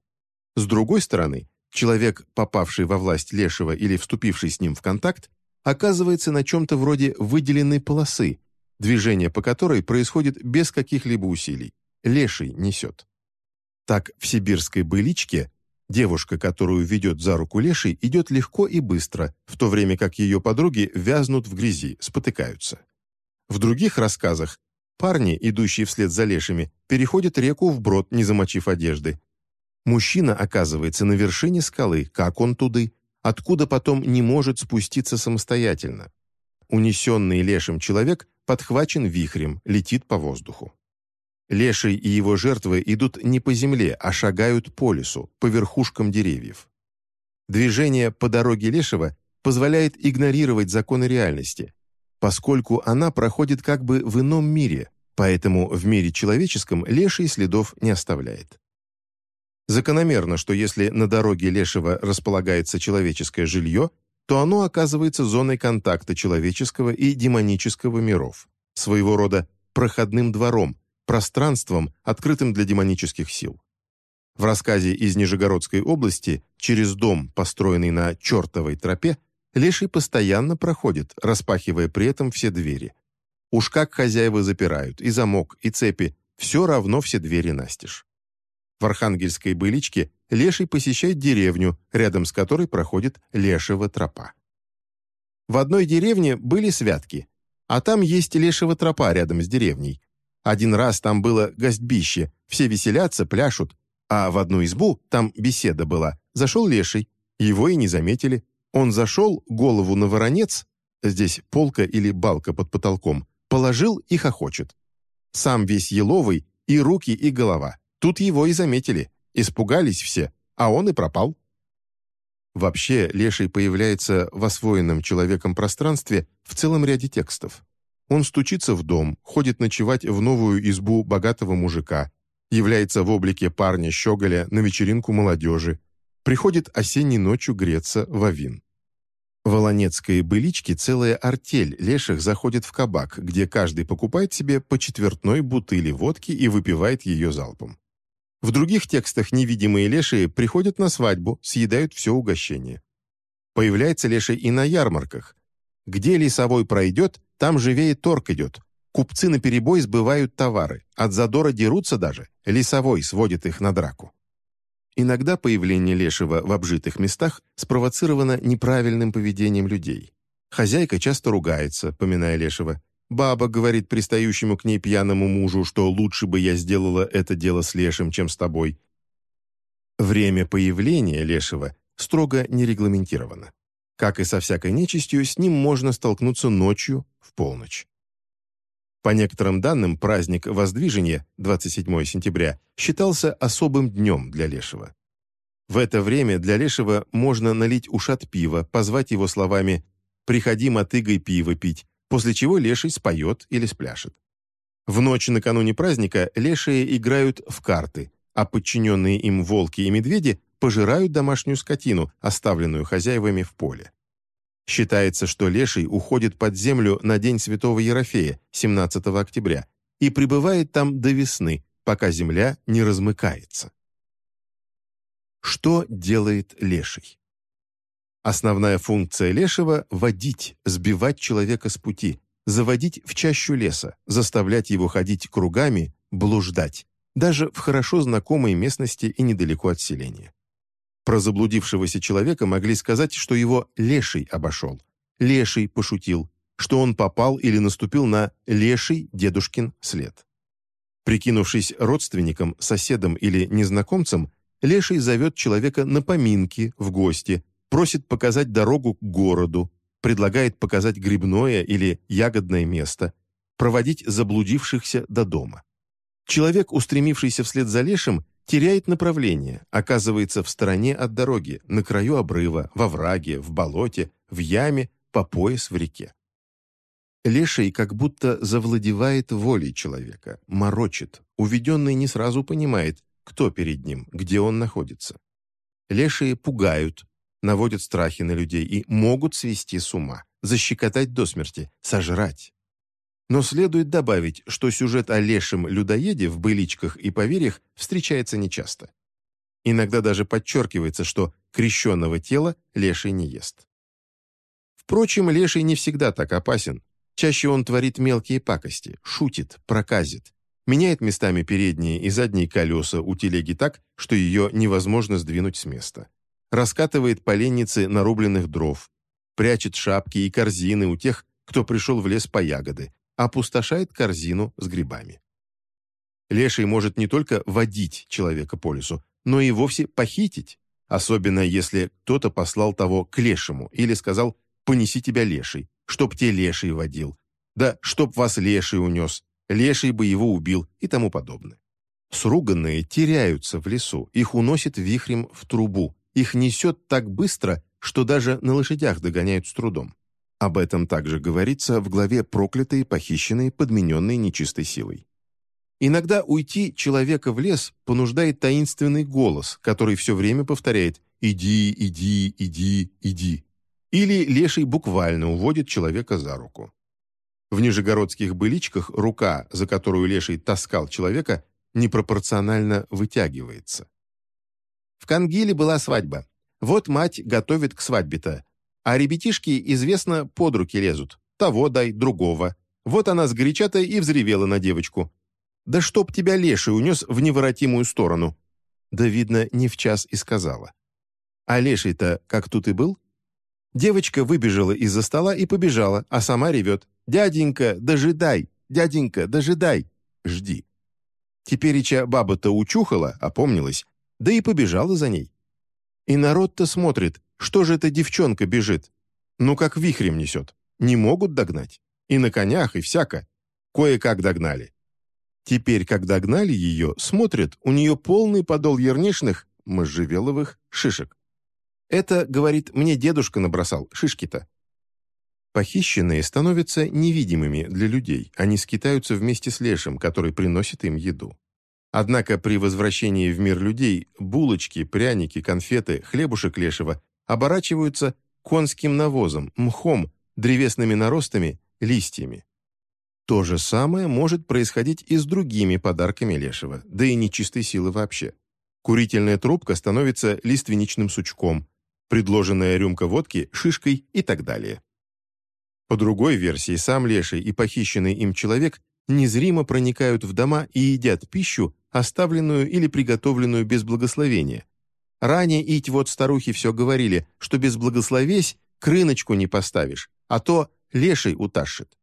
С другой стороны, человек, попавший во власть лешего или вступивший с ним в контакт, оказывается на чем-то вроде выделенной полосы, движение по которой происходит без каких-либо усилий. Леший несет. Так в сибирской быличке Девушка, которую ведет за руку леший, идет легко и быстро, в то время как ее подруги вязнут в грязи, спотыкаются. В других рассказах парни, идущие вслед за лешими, переходят реку вброд, не замочив одежды. Мужчина оказывается на вершине скалы, как он туды, откуда потом не может спуститься самостоятельно. Унесенный лешим человек подхвачен вихрем, летит по воздуху. Леший и его жертвы идут не по земле, а шагают по лесу, по верхушкам деревьев. Движение по дороге Лешего позволяет игнорировать законы реальности, поскольку она проходит как бы в ином мире, поэтому в мире человеческом Леший следов не оставляет. Закономерно, что если на дороге Лешего располагается человеческое жилье, то оно оказывается зоной контакта человеческого и демонического миров, своего рода проходным двором, пространством, открытым для демонических сил. В рассказе из Нижегородской области «Через дом, построенный на чертовой тропе», Леший постоянно проходит, распахивая при этом все двери. Уж как хозяева запирают, и замок, и цепи, все равно все двери настежь. В Архангельской быличке Леший посещает деревню, рядом с которой проходит Лешева тропа. В одной деревне были святки, а там есть Лешева тропа рядом с деревней, один раз там было гостьбище, все веселятся, пляшут, а в одну избу, там беседа была, зашел леший. Его и не заметили. Он зашел, голову на воронец, здесь полка или балка под потолком, положил и хохочет. Сам весь еловый, и руки, и голова. Тут его и заметили. Испугались все, а он и пропал. Вообще, леший появляется в освоенном человеком пространстве в целом ряде текстов. Он стучится в дом, ходит ночевать в новую избу богатого мужика, является в облике парня щеголя на вечеринку молодежи, приходит осенней ночью греться в Авин. В Оланецкой быличке целая артель леших заходит в кабак, где каждый покупает себе по четвертной бутыли водки и выпивает ее залпом. В других текстах невидимые лешие приходят на свадьбу, съедают все угощение. Появляется леший и на ярмарках. Где лесовой пройдет, там живее торг идет. Купцы наперебой сбывают товары, от задора дерутся даже, лесовой сводит их на драку. Иногда появление лешего в обжитых местах спровоцировано неправильным поведением людей. Хозяйка часто ругается, поминая лешего. Баба говорит пристающему к ней пьяному мужу, что лучше бы я сделала это дело с лешим, чем с тобой. Время появления лешего строго не регламентировано. Как и со всякой нечистью, с ним можно столкнуться ночью в полночь. По некоторым данным, праздник Воздвижения, 27 сентября, считался особым днем для Лешего. В это время для Лешего можно налить ушат пива, позвать его словами «приходи мотыгой пиво пить», после чего Леший споет или спляшет. В ночь накануне праздника лешие играют в карты, а подчиненные им волки и медведи пожирают домашнюю скотину, оставленную хозяевами в поле. Считается, что леший уходит под землю на День Святого Ерофея, 17 октября, и пребывает там до весны, пока земля не размыкается. Что делает леший? Основная функция лешего – водить, сбивать человека с пути, заводить в чащу леса, заставлять его ходить кругами, блуждать, даже в хорошо знакомой местности и недалеко от селения. Про заблудившегося человека могли сказать, что его леший обошел, леший пошутил, что он попал или наступил на леший дедушкин след. Прикинувшись родственником, соседом или незнакомцем, леший зовет человека на поминки, в гости, просит показать дорогу к городу, предлагает показать грибное или ягодное место, проводить заблудившихся до дома. Человек, устремившийся вслед за лешим, теряет направление, оказывается в стороне от дороги, на краю обрыва, во враге, в болоте, в яме, по пояс в реке. Леший как будто завладевает волей человека, морочит, уведенный не сразу понимает, кто перед ним, где он находится. Лешие пугают, наводят страхи на людей и могут свести с ума, защекотать до смерти, сожрать. Но следует добавить, что сюжет о лешем людоеде в быличках и поверьях встречается нечасто. Иногда даже подчеркивается, что крещенного тела леший не ест. Впрочем, леший не всегда так опасен. Чаще он творит мелкие пакости, шутит, проказит, меняет местами передние и задние колеса у телеги так, что ее невозможно сдвинуть с места. Раскатывает поленницы нарубленных дров, прячет шапки и корзины у тех, кто пришел в лес по ягоды, опустошает корзину с грибами. Леший может не только водить человека по лесу, но и вовсе похитить, особенно если кто-то послал того к лешему или сказал «понеси тебя леший», чтоб те леший водил, да чтоб вас леший унес, леший бы его убил и тому подобное. Сруганные теряются в лесу, их уносит вихрем в трубу, их несет так быстро, что даже на лошадях догоняют с трудом. Об этом также говорится в главе «Проклятые, похищенные, подмененные нечистой силой». Иногда уйти человека в лес понуждает таинственный голос, который все время повторяет «иди, иди, иди, иди». Или леший буквально уводит человека за руку. В нижегородских быличках рука, за которую леший таскал человека, непропорционально вытягивается. В Кангиле была свадьба. Вот мать готовит к свадьбе-то, а ребятишки, известно, под руки лезут. Того дай, другого. Вот она сгорячата и взревела на девочку. «Да чтоб тебя леший унес в неворотимую сторону!» Да, видно, не в час и сказала. «А леший-то как тут и был?» Девочка выбежала из-за стола и побежала, а сама ревет. «Дяденька, дожидай! Дяденька, дожидай! Жди!» Тепереча баба-то учухала, опомнилась, да и побежала за ней. И народ-то смотрит, что же эта девчонка бежит? Ну, как вихрем несет. Не могут догнать. И на конях, и всяко. Кое-как догнали. Теперь, как догнали ее, смотрят, у нее полный подол ернишных, можжевеловых шишек. Это, говорит, мне дедушка набросал, шишки-то. Похищенные становятся невидимыми для людей, они скитаются вместе с лешим, который приносит им еду. Однако при возвращении в мир людей булочки, пряники, конфеты, хлебушек лешего оборачиваются конским навозом, мхом, древесными наростами, листьями. То же самое может происходить и с другими подарками лешего, да и нечистой силы вообще. Курительная трубка становится лиственничным сучком, предложенная рюмка водки – шишкой и так далее. По другой версии, сам леший и похищенный им человек незримо проникают в дома и едят пищу, оставленную или приготовленную без благословения, Ранее ить вот старухи все говорили, что без благословесь крыночку не поставишь, а то леший утащит.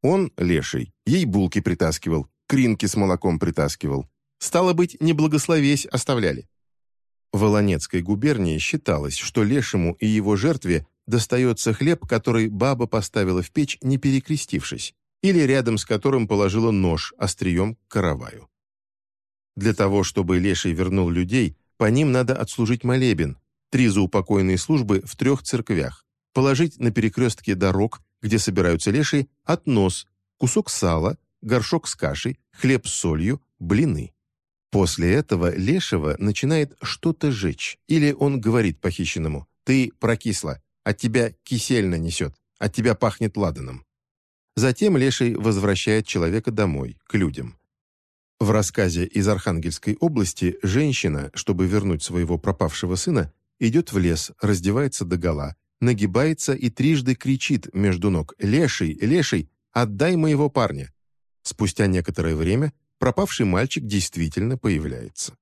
Он, леший, ей булки притаскивал, кринки с молоком притаскивал. Стало быть, не благословесь оставляли. В Волонецкой губернии считалось, что лешему и его жертве достается хлеб, который баба поставила в печь, не перекрестившись, или рядом с которым положила нож острием к караваю. Для того, чтобы леший вернул людей, по ним надо отслужить молебен, три заупокойные службы в трех церквях, положить на перекрестке дорог, где собираются леши, относ, кусок сала, горшок с кашей, хлеб с солью, блины. После этого лешего начинает что-то жечь, или он говорит похищенному «ты прокисла», от тебя кисель нанесет, от тебя пахнет ладаном». Затем Леший возвращает человека домой, к людям. В рассказе из Архангельской области женщина, чтобы вернуть своего пропавшего сына, идет в лес, раздевается догола, нагибается и трижды кричит между ног «Леший, леший, отдай моего парня!». Спустя некоторое время пропавший мальчик действительно появляется.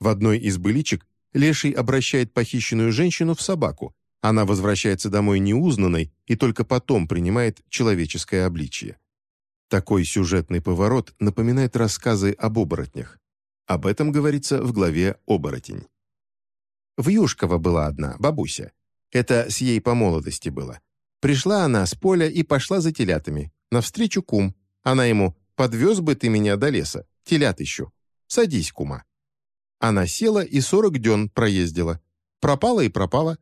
В одной из быличек Леший обращает похищенную женщину в собаку. Она возвращается домой неузнанной и только потом принимает человеческое обличие. Такой сюжетный поворот напоминает рассказы об оборотнях. Об этом говорится в главе «Оборотень». В Юшково была одна, бабуся. Это с ей по молодости было. Пришла она с поля и пошла за телятами. Навстречу кум. Она ему «Подвез бы ты меня до леса, телят ищу. Садись, кума». Она села и сорок дён проездила. Пропала и пропала.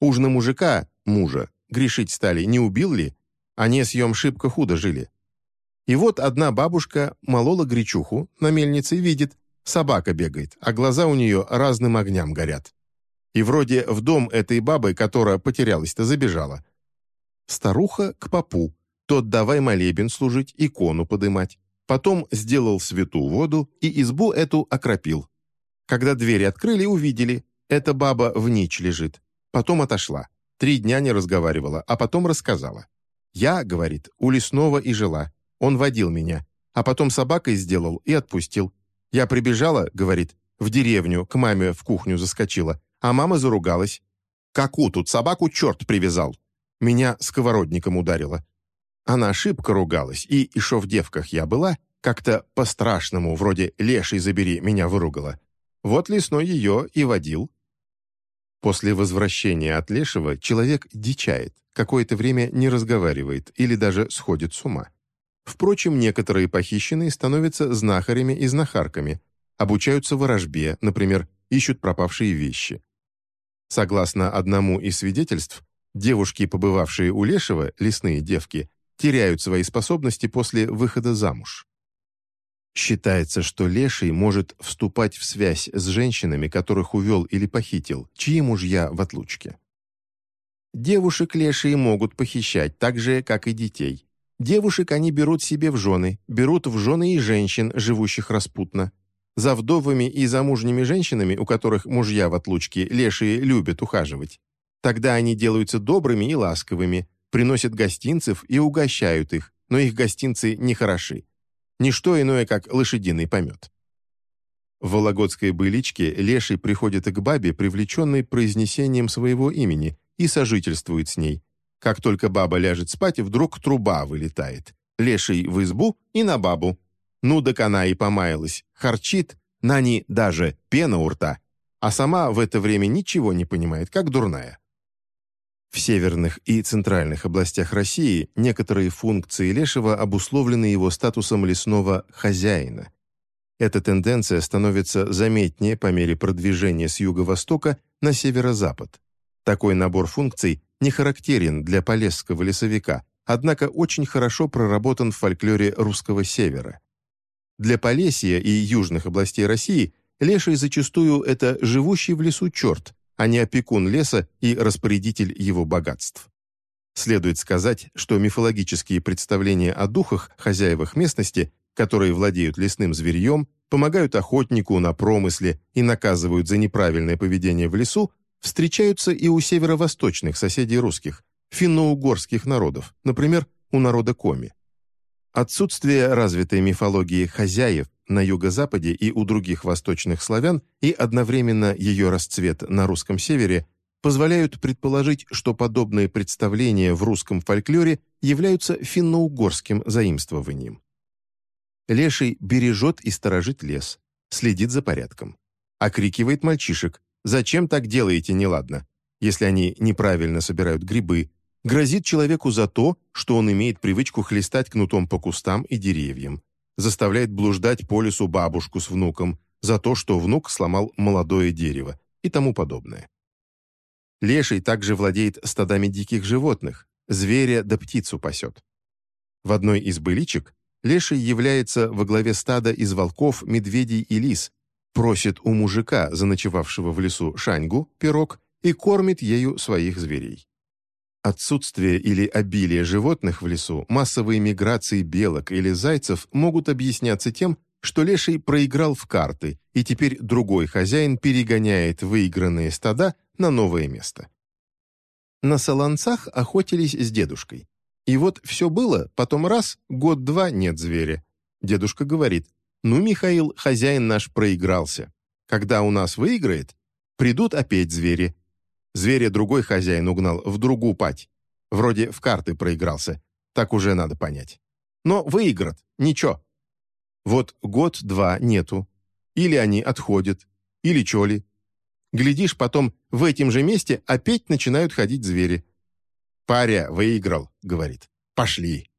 Уж на мужика, мужа, грешить стали, не убил ли? Они с ем шибко худо жили. И вот одна бабушка молола гречуху на мельнице видит, собака бегает, а глаза у нее разным огням горят. И вроде в дом этой бабы, которая потерялась-то, забежала. Старуха к попу. Тот давай молебен служить, икону подымать. Потом сделал святую воду и избу эту окропил. Когда двери открыли, увидели, эта баба в нич лежит. Потом отошла. Три дня не разговаривала, а потом рассказала. «Я, — говорит, — у лесного и жила. Он водил меня. А потом собакой сделал и отпустил. Я прибежала, — говорит, — в деревню, к маме в кухню заскочила. А мама заругалась. «Каку тут собаку черт привязал?» Меня сковородником ударила. Она ошибка ругалась, и, и шо в девках я была, как-то по-страшному, вроде «леший забери», меня выругала. Вот лесной ее и водил. После возвращения от лешего человек дичает, какое-то время не разговаривает или даже сходит с ума. Впрочем, некоторые похищенные становятся знахарями и знахарками, обучаются ворожбе, например, ищут пропавшие вещи. Согласно одному из свидетельств, девушки, побывавшие у Лешего, лесные девки, теряют свои способности после выхода замуж. Считается, что леший может вступать в связь с женщинами, которых увел или похитил, чьи мужья в отлучке. Девушек лешие могут похищать, так же, как и детей. Девушек они берут себе в жены, берут в жены и женщин, живущих распутно. За вдовами и замужними женщинами, у которых мужья в отлучке, лешие любят ухаживать. Тогда они делаются добрыми и ласковыми, приносят гостинцев и угощают их, но их гостинцы не хороши. Ничто иное, как лошадиный помет. В вологодской быличке леший приходит к бабе, привлеченной произнесением своего имени, и сожительствует с ней. Как только баба ляжет спать, вдруг труба вылетает. Леший в избу и на бабу. Ну, так она и помаялась, харчит, на ней даже пена у рта, а сама в это время ничего не понимает, как дурная. В северных и центральных областях России некоторые функции лешего обусловлены его статусом лесного «хозяина». Эта тенденция становится заметнее по мере продвижения с юго-востока на северо-запад. Такой набор функций не характерен для полесского лесовика, однако очень хорошо проработан в фольклоре русского севера. Для Полесья и южных областей России леший зачастую это живущий в лесу черт, а не опекун леса и распорядитель его богатств. Следует сказать, что мифологические представления о духах, хозяевах местности, которые владеют лесным зверьем, помогают охотнику на промысле и наказывают за неправильное поведение в лесу, встречаются и у северо-восточных соседей русских, финно-угорских народов, например, у народа Коми. Отсутствие развитой мифологии хозяев на юго-западе и у других восточных славян и одновременно ее расцвет на русском севере позволяют предположить, что подобные представления в русском фольклоре являются финно-угорским заимствованием. Леший бережет и сторожит лес, следит за порядком. Окрикивает мальчишек «Зачем так делаете неладно?» если они неправильно собирают грибы, грозит человеку за то, что он имеет привычку хлестать кнутом по кустам и деревьям, заставляет блуждать по лесу бабушку с внуком за то, что внук сломал молодое дерево и тому подобное. Леший также владеет стадами диких животных, зверя да птицу пасет. В одной из быличек Леший является во главе стада из волков, медведей и лис, просит у мужика, заночевавшего в лесу, шаньгу, пирог и кормит ею своих зверей. Отсутствие или обилие животных в лесу, массовые миграции белок или зайцев могут объясняться тем, что леший проиграл в карты, и теперь другой хозяин перегоняет выигранные стада на новое место. На солонцах охотились с дедушкой. И вот все было, потом раз, год-два нет зверя. Дедушка говорит, ну, Михаил, хозяин наш проигрался. Когда у нас выиграет, придут опять звери. Зверя другой хозяин угнал в другую пать. Вроде в карты проигрался, так уже надо понять. Но выиграт, ничего. Вот год-два нету. Или они отходят, или чё ли. Глядишь, потом в этом же месте опять начинают ходить звери. «Паря выиграл», — говорит. «Пошли».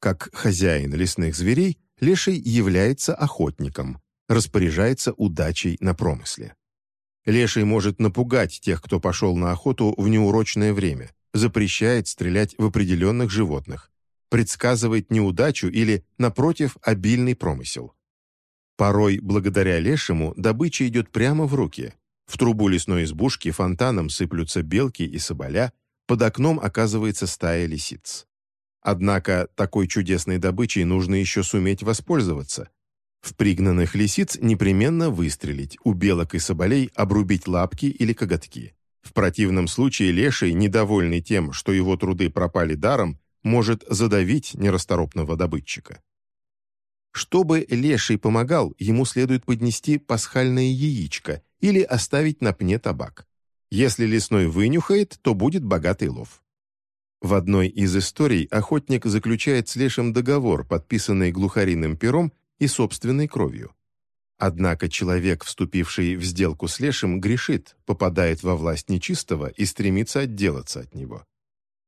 Как хозяин лесных зверей, леший является охотником, распоряжается удачей на промысле. Леший может напугать тех, кто пошел на охоту в неурочное время, запрещает стрелять в определенных животных, предсказывает неудачу или, напротив, обильный промысел. Порой, благодаря лешему, добыча идет прямо в руки. В трубу лесной избушки фонтаном сыплются белки и соболя, под окном оказывается стая лисиц. Однако такой чудесной добычей нужно еще суметь воспользоваться. В пригнанных лисиц непременно выстрелить, у белок и соболей обрубить лапки или коготки. В противном случае леший, недовольный тем, что его труды пропали даром, может задавить нерасторопного добытчика. Чтобы леший помогал, ему следует поднести пасхальное яичко или оставить на пне табак. Если лесной вынюхает, то будет богатый лов. В одной из историй охотник заключает с лешим договор, подписанный глухариным пером и собственной кровью. Однако человек, вступивший в сделку с лешим, грешит, попадает во власть нечистого и стремится отделаться от него.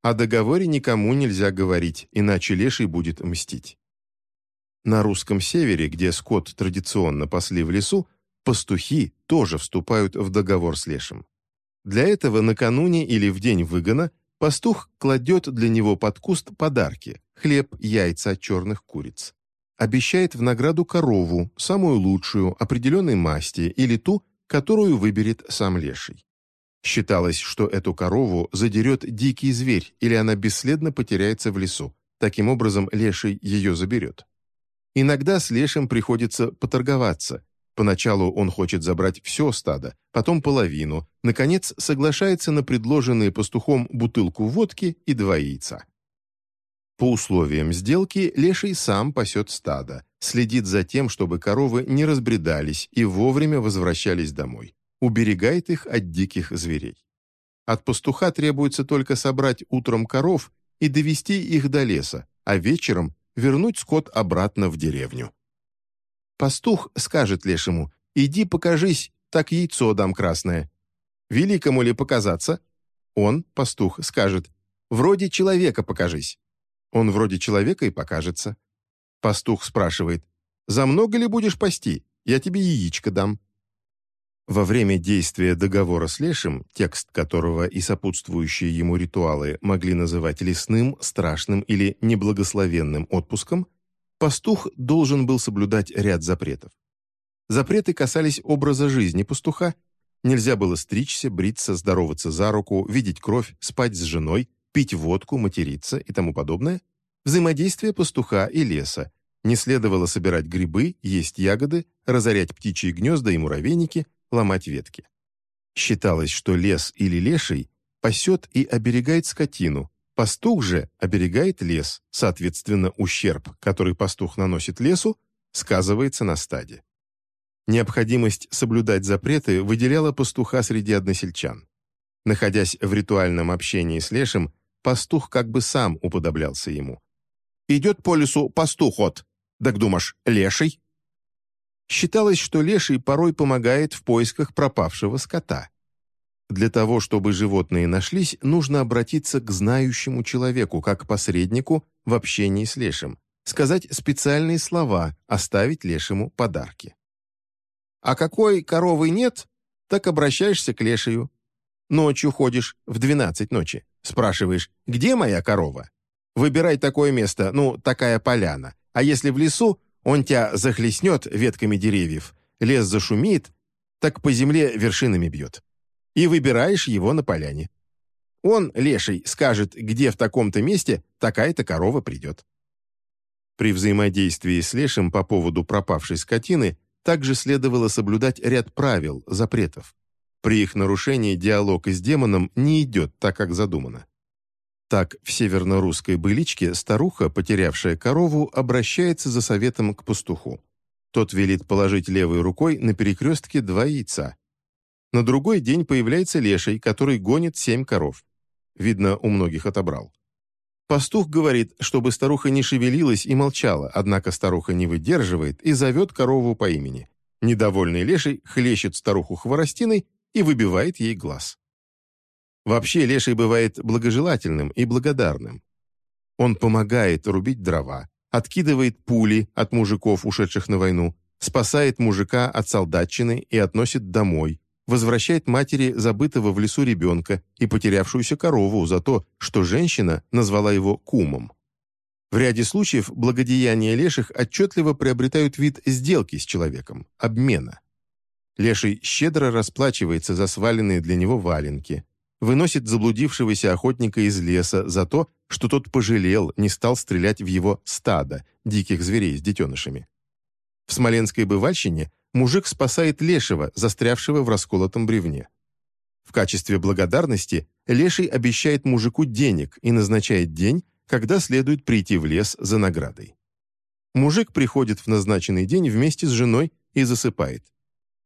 О договоре никому нельзя говорить, иначе леший будет мстить. На русском севере, где скот традиционно пасли в лесу, пастухи тоже вступают в договор с лешим. Для этого накануне или в день выгона пастух кладет для него под куст подарки – хлеб, яйца черных куриц. Обещает в награду корову, самую лучшую, определенной масти или ту, которую выберет сам леший. Считалось, что эту корову задерет дикий зверь, или она бесследно потеряется в лесу. Таким образом, леший ее заберет. Иногда с лешим приходится поторговаться. Поначалу он хочет забрать все стадо, потом половину, наконец соглашается на предложенные пастухом бутылку водки и два яйца. По условиям сделки леший сам пасет стадо, следит за тем, чтобы коровы не разбредались и вовремя возвращались домой уберегает их от диких зверей. От пастуха требуется только собрать утром коров и довести их до леса, а вечером вернуть скот обратно в деревню. Пастух скажет лешему «Иди покажись, так яйцо дам красное». Великому ли показаться? Он, пастух, скажет «Вроде человека покажись». Он вроде человека и покажется. Пастух спрашивает «За много ли будешь пасти? Я тебе яичко дам». Во время действия договора с Лешим, текст которого и сопутствующие ему ритуалы могли называть лесным, страшным или неблагословенным отпуском, пастух должен был соблюдать ряд запретов. Запреты касались образа жизни пастуха, нельзя было стричься, бриться, здороваться за руку, видеть кровь, спать с женой, пить водку, материться и тому подобное, взаимодействие пастуха и леса, не следовало собирать грибы, есть ягоды, разорять птичьи гнезда и муравейники, ломать ветки. Считалось, что лес или леший пасет и оберегает скотину, пастух же оберегает лес, соответственно, ущерб, который пастух наносит лесу, сказывается на стаде. Необходимость соблюдать запреты выделяла пастуха среди односельчан. Находясь в ритуальном общении с лешим, пастух как бы сам уподоблялся ему. «Идет по лесу пастух от, так думаешь, леший?» Считалось, что леший порой помогает в поисках пропавшего скота. Для того, чтобы животные нашлись, нужно обратиться к знающему человеку, как посреднику в общении с лешим, сказать специальные слова, оставить лешему подарки. А какой коровы нет, так обращаешься к лешию. Ночью ходишь в двенадцать ночи, спрашиваешь, где моя корова? Выбирай такое место, ну, такая поляна. А если в лесу, он тебя захлестнет ветками деревьев, лес зашумит, так по земле вершинами бьет. И выбираешь его на поляне. Он, леший, скажет, где в таком-то месте такая-то корова придет. При взаимодействии с лешим по поводу пропавшей скотины также следовало соблюдать ряд правил, запретов. При их нарушении диалог с демоном не идет так, как задумано. Так, в северно-русской быличке старуха, потерявшая корову, обращается за советом к пастуху. Тот велит положить левой рукой на перекрестке два яйца. На другой день появляется леший, который гонит семь коров. Видно, у многих отобрал. Пастух говорит, чтобы старуха не шевелилась и молчала, однако старуха не выдерживает и зовет корову по имени. Недовольный леший хлещет старуху хворостиной и выбивает ей глаз. Вообще леший бывает благожелательным и благодарным. Он помогает рубить дрова, откидывает пули от мужиков, ушедших на войну, спасает мужика от солдатчины и относит домой, возвращает матери забытого в лесу ребенка и потерявшуюся корову за то, что женщина назвала его кумом. В ряде случаев благодеяния леших отчетливо приобретают вид сделки с человеком, обмена. Леший щедро расплачивается за сваленные для него валенки, выносит заблудившегося охотника из леса за то, что тот пожалел, не стал стрелять в его стадо диких зверей с детенышами. В Смоленской бывальщине мужик спасает лешего, застрявшего в расколотом бревне. В качестве благодарности леший обещает мужику денег и назначает день, когда следует прийти в лес за наградой. Мужик приходит в назначенный день вместе с женой и засыпает.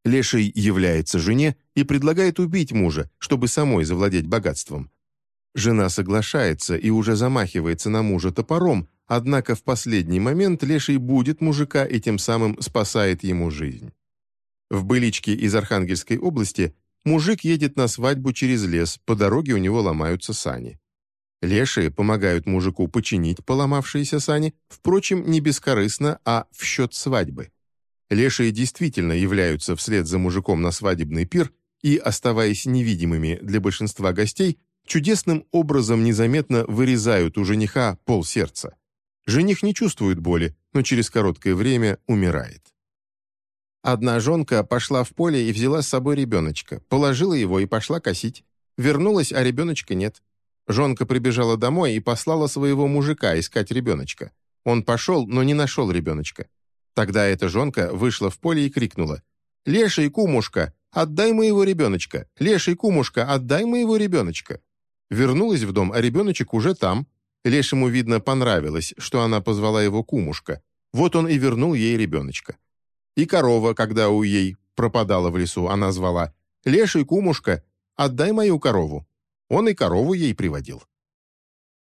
Леший является жене и предлагает убить мужа, чтобы самой завладеть богатством. Жена соглашается и уже замахивается на мужа топором, однако в последний момент Леший будет мужика и тем самым спасает ему жизнь. В быличке из Архангельской области мужик едет на свадьбу через лес, по дороге у него ломаются сани. Лешие помогают мужику починить поломавшиеся сани, впрочем, не бескорыстно, а в счет свадьбы. Лешие действительно являются вслед за мужиком на свадебный пир и, оставаясь невидимыми для большинства гостей, чудесным образом незаметно вырезают у жениха полсердца. Жених не чувствует боли, но через короткое время умирает. Одна жонка пошла в поле и взяла с собой ребеночка, положила его и пошла косить. Вернулась, а ребеночка нет. Жонка прибежала домой и послала своего мужика искать ребеночка. Он пошел, но не нашел ребеночка. Тогда эта жонка вышла в поле и крикнула. «Леший, кумушка, отдай моего ребеночка! Леший, кумушка, отдай моего ребеночка!» Вернулась в дом, а ребеночек уже там. Лешему, видно, понравилось, что она позвала его кумушка. Вот он и вернул ей ребеночка. И корова, когда у ей пропадала в лесу, она звала «Леший, кумушка, отдай мою корову». Он и корову ей приводил.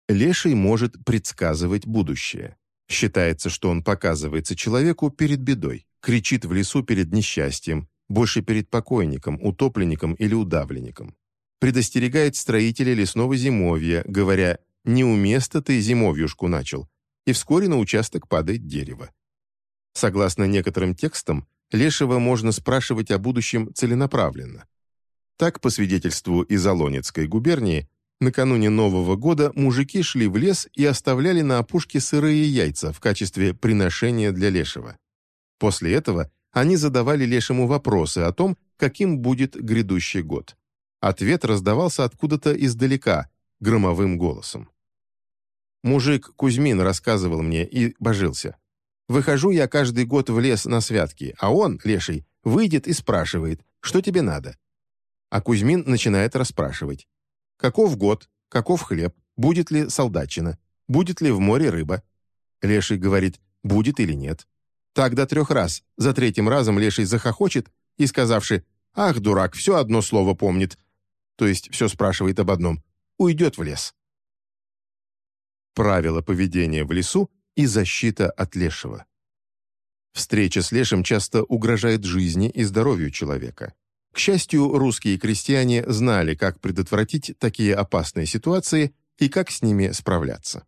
Леший может предсказывать будущее. Считается, что он показывается человеку перед бедой, кричит в лесу перед несчастьем, больше перед покойником, утопленником или удавленником. Предостерегает строителя лесного зимовья, говоря «не у места ты зимовьюшку начал», и вскоре на участок падает дерево. Согласно некоторым текстам, Лешего можно спрашивать о будущем целенаправленно. Так, по свидетельству из Олонецкой губернии, накануне Нового года мужики шли в лес и оставляли на опушке сырые яйца в качестве приношения для Лешего. После этого они задавали Лешему вопросы о том, каким будет грядущий год. Ответ раздавался откуда-то издалека, громовым голосом. Мужик Кузьмин рассказывал мне и божился. Выхожу я каждый год в лес на святки, а он, леший, выйдет и спрашивает, что тебе надо. А Кузьмин начинает расспрашивать. Каков год, каков хлеб, будет ли солдатчина, будет ли в море рыба. Леший говорит, будет или нет. Так до трех раз. За третьим разом Леший захохочет и, сказавши «Ах, дурак, все одно слово помнит», то есть все спрашивает об одном, уйдет в лес. Правила поведения в лесу и защита от лешего. Встреча с лешим часто угрожает жизни и здоровью человека. К счастью, русские крестьяне знали, как предотвратить такие опасные ситуации и как с ними справляться.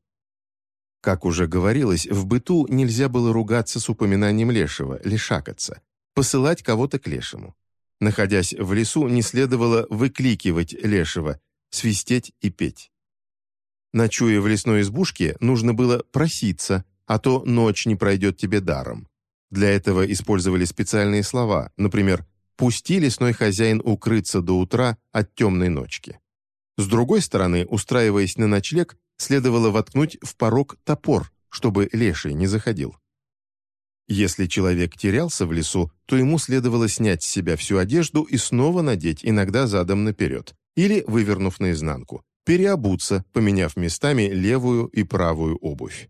Как уже говорилось, в быту нельзя было ругаться с упоминанием лешего, лишакаться, посылать кого-то к лешему. Находясь в лесу, не следовало выкликивать лешего, свистеть и петь. Ночуя в лесной избушке, нужно было проситься, а то ночь не пройдет тебе даром. Для этого использовали специальные слова, например, Пусти лесной хозяин укрыться до утра от темной ночки. С другой стороны, устраиваясь на ночлег, следовало воткнуть в порог топор, чтобы леший не заходил. Если человек терялся в лесу, то ему следовало снять с себя всю одежду и снова надеть, иногда задом наперед, или вывернув наизнанку, переобуться, поменяв местами левую и правую обувь.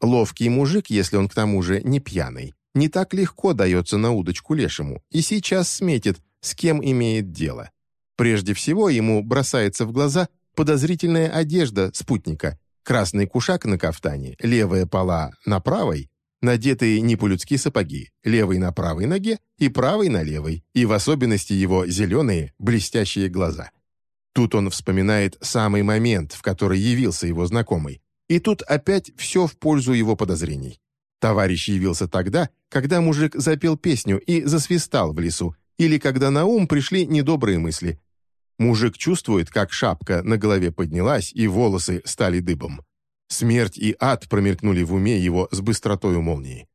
Ловкий мужик, если он к тому же не пьяный, не так легко дается на удочку лешему и сейчас сметит, с кем имеет дело. Прежде всего ему бросается в глаза подозрительная одежда спутника, красный кушак на кафтане, левая пола на правой, надетые не по-людски сапоги, левый на правой ноге и правый на левой, и в особенности его зеленые, блестящие глаза. Тут он вспоминает самый момент, в который явился его знакомый. И тут опять все в пользу его подозрений. Товарищ явился тогда, когда мужик запел песню и засвистал в лесу, или когда на ум пришли недобрые мысли. Мужик чувствует, как шапка на голове поднялась и волосы стали дыбом. Смерть и ад промелькнули в уме его с быстротою молнии.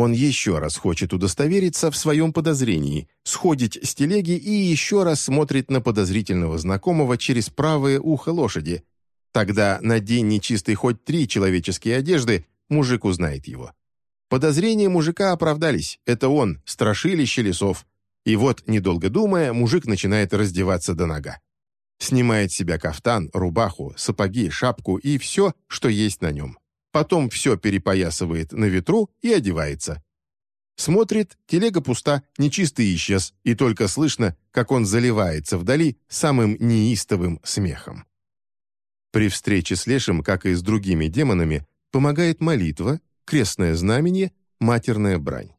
Он еще раз хочет удостовериться в своем подозрении, сходить с телеги и еще раз смотрит на подозрительного знакомого через правое ухо лошади. Тогда надень нечистый хоть три человеческие одежды, мужик узнает его. Подозрения мужика оправдались. Это он, страшилище лесов. И вот, недолго думая, мужик начинает раздеваться до нога. Снимает с себя кафтан, рубаху, сапоги, шапку и все, что есть на нем. Потом все перепоясывает на ветру и одевается. Смотрит, телега пуста, нечистый исчез, и только слышно, как он заливается вдали самым неистовым смехом. При встрече с Лешим, как и с другими демонами, помогает молитва, крестное знамение, матерная брань.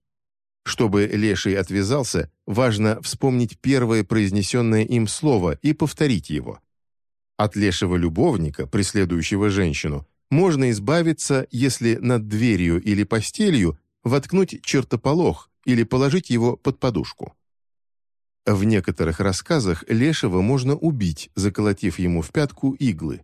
Чтобы леший отвязался, важно вспомнить первое произнесенное им слово и повторить его. От лешего любовника, преследующего женщину, можно избавиться, если над дверью или постелью воткнуть чертополох или положить его под подушку. В некоторых рассказах лешего можно убить, заколотив ему в пятку иглы.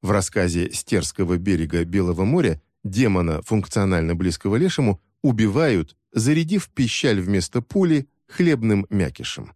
В рассказе «Стерского берега Белого моря» демона, функционально близкого лешему, убивают, зарядив пищаль вместо пули хлебным мякишем.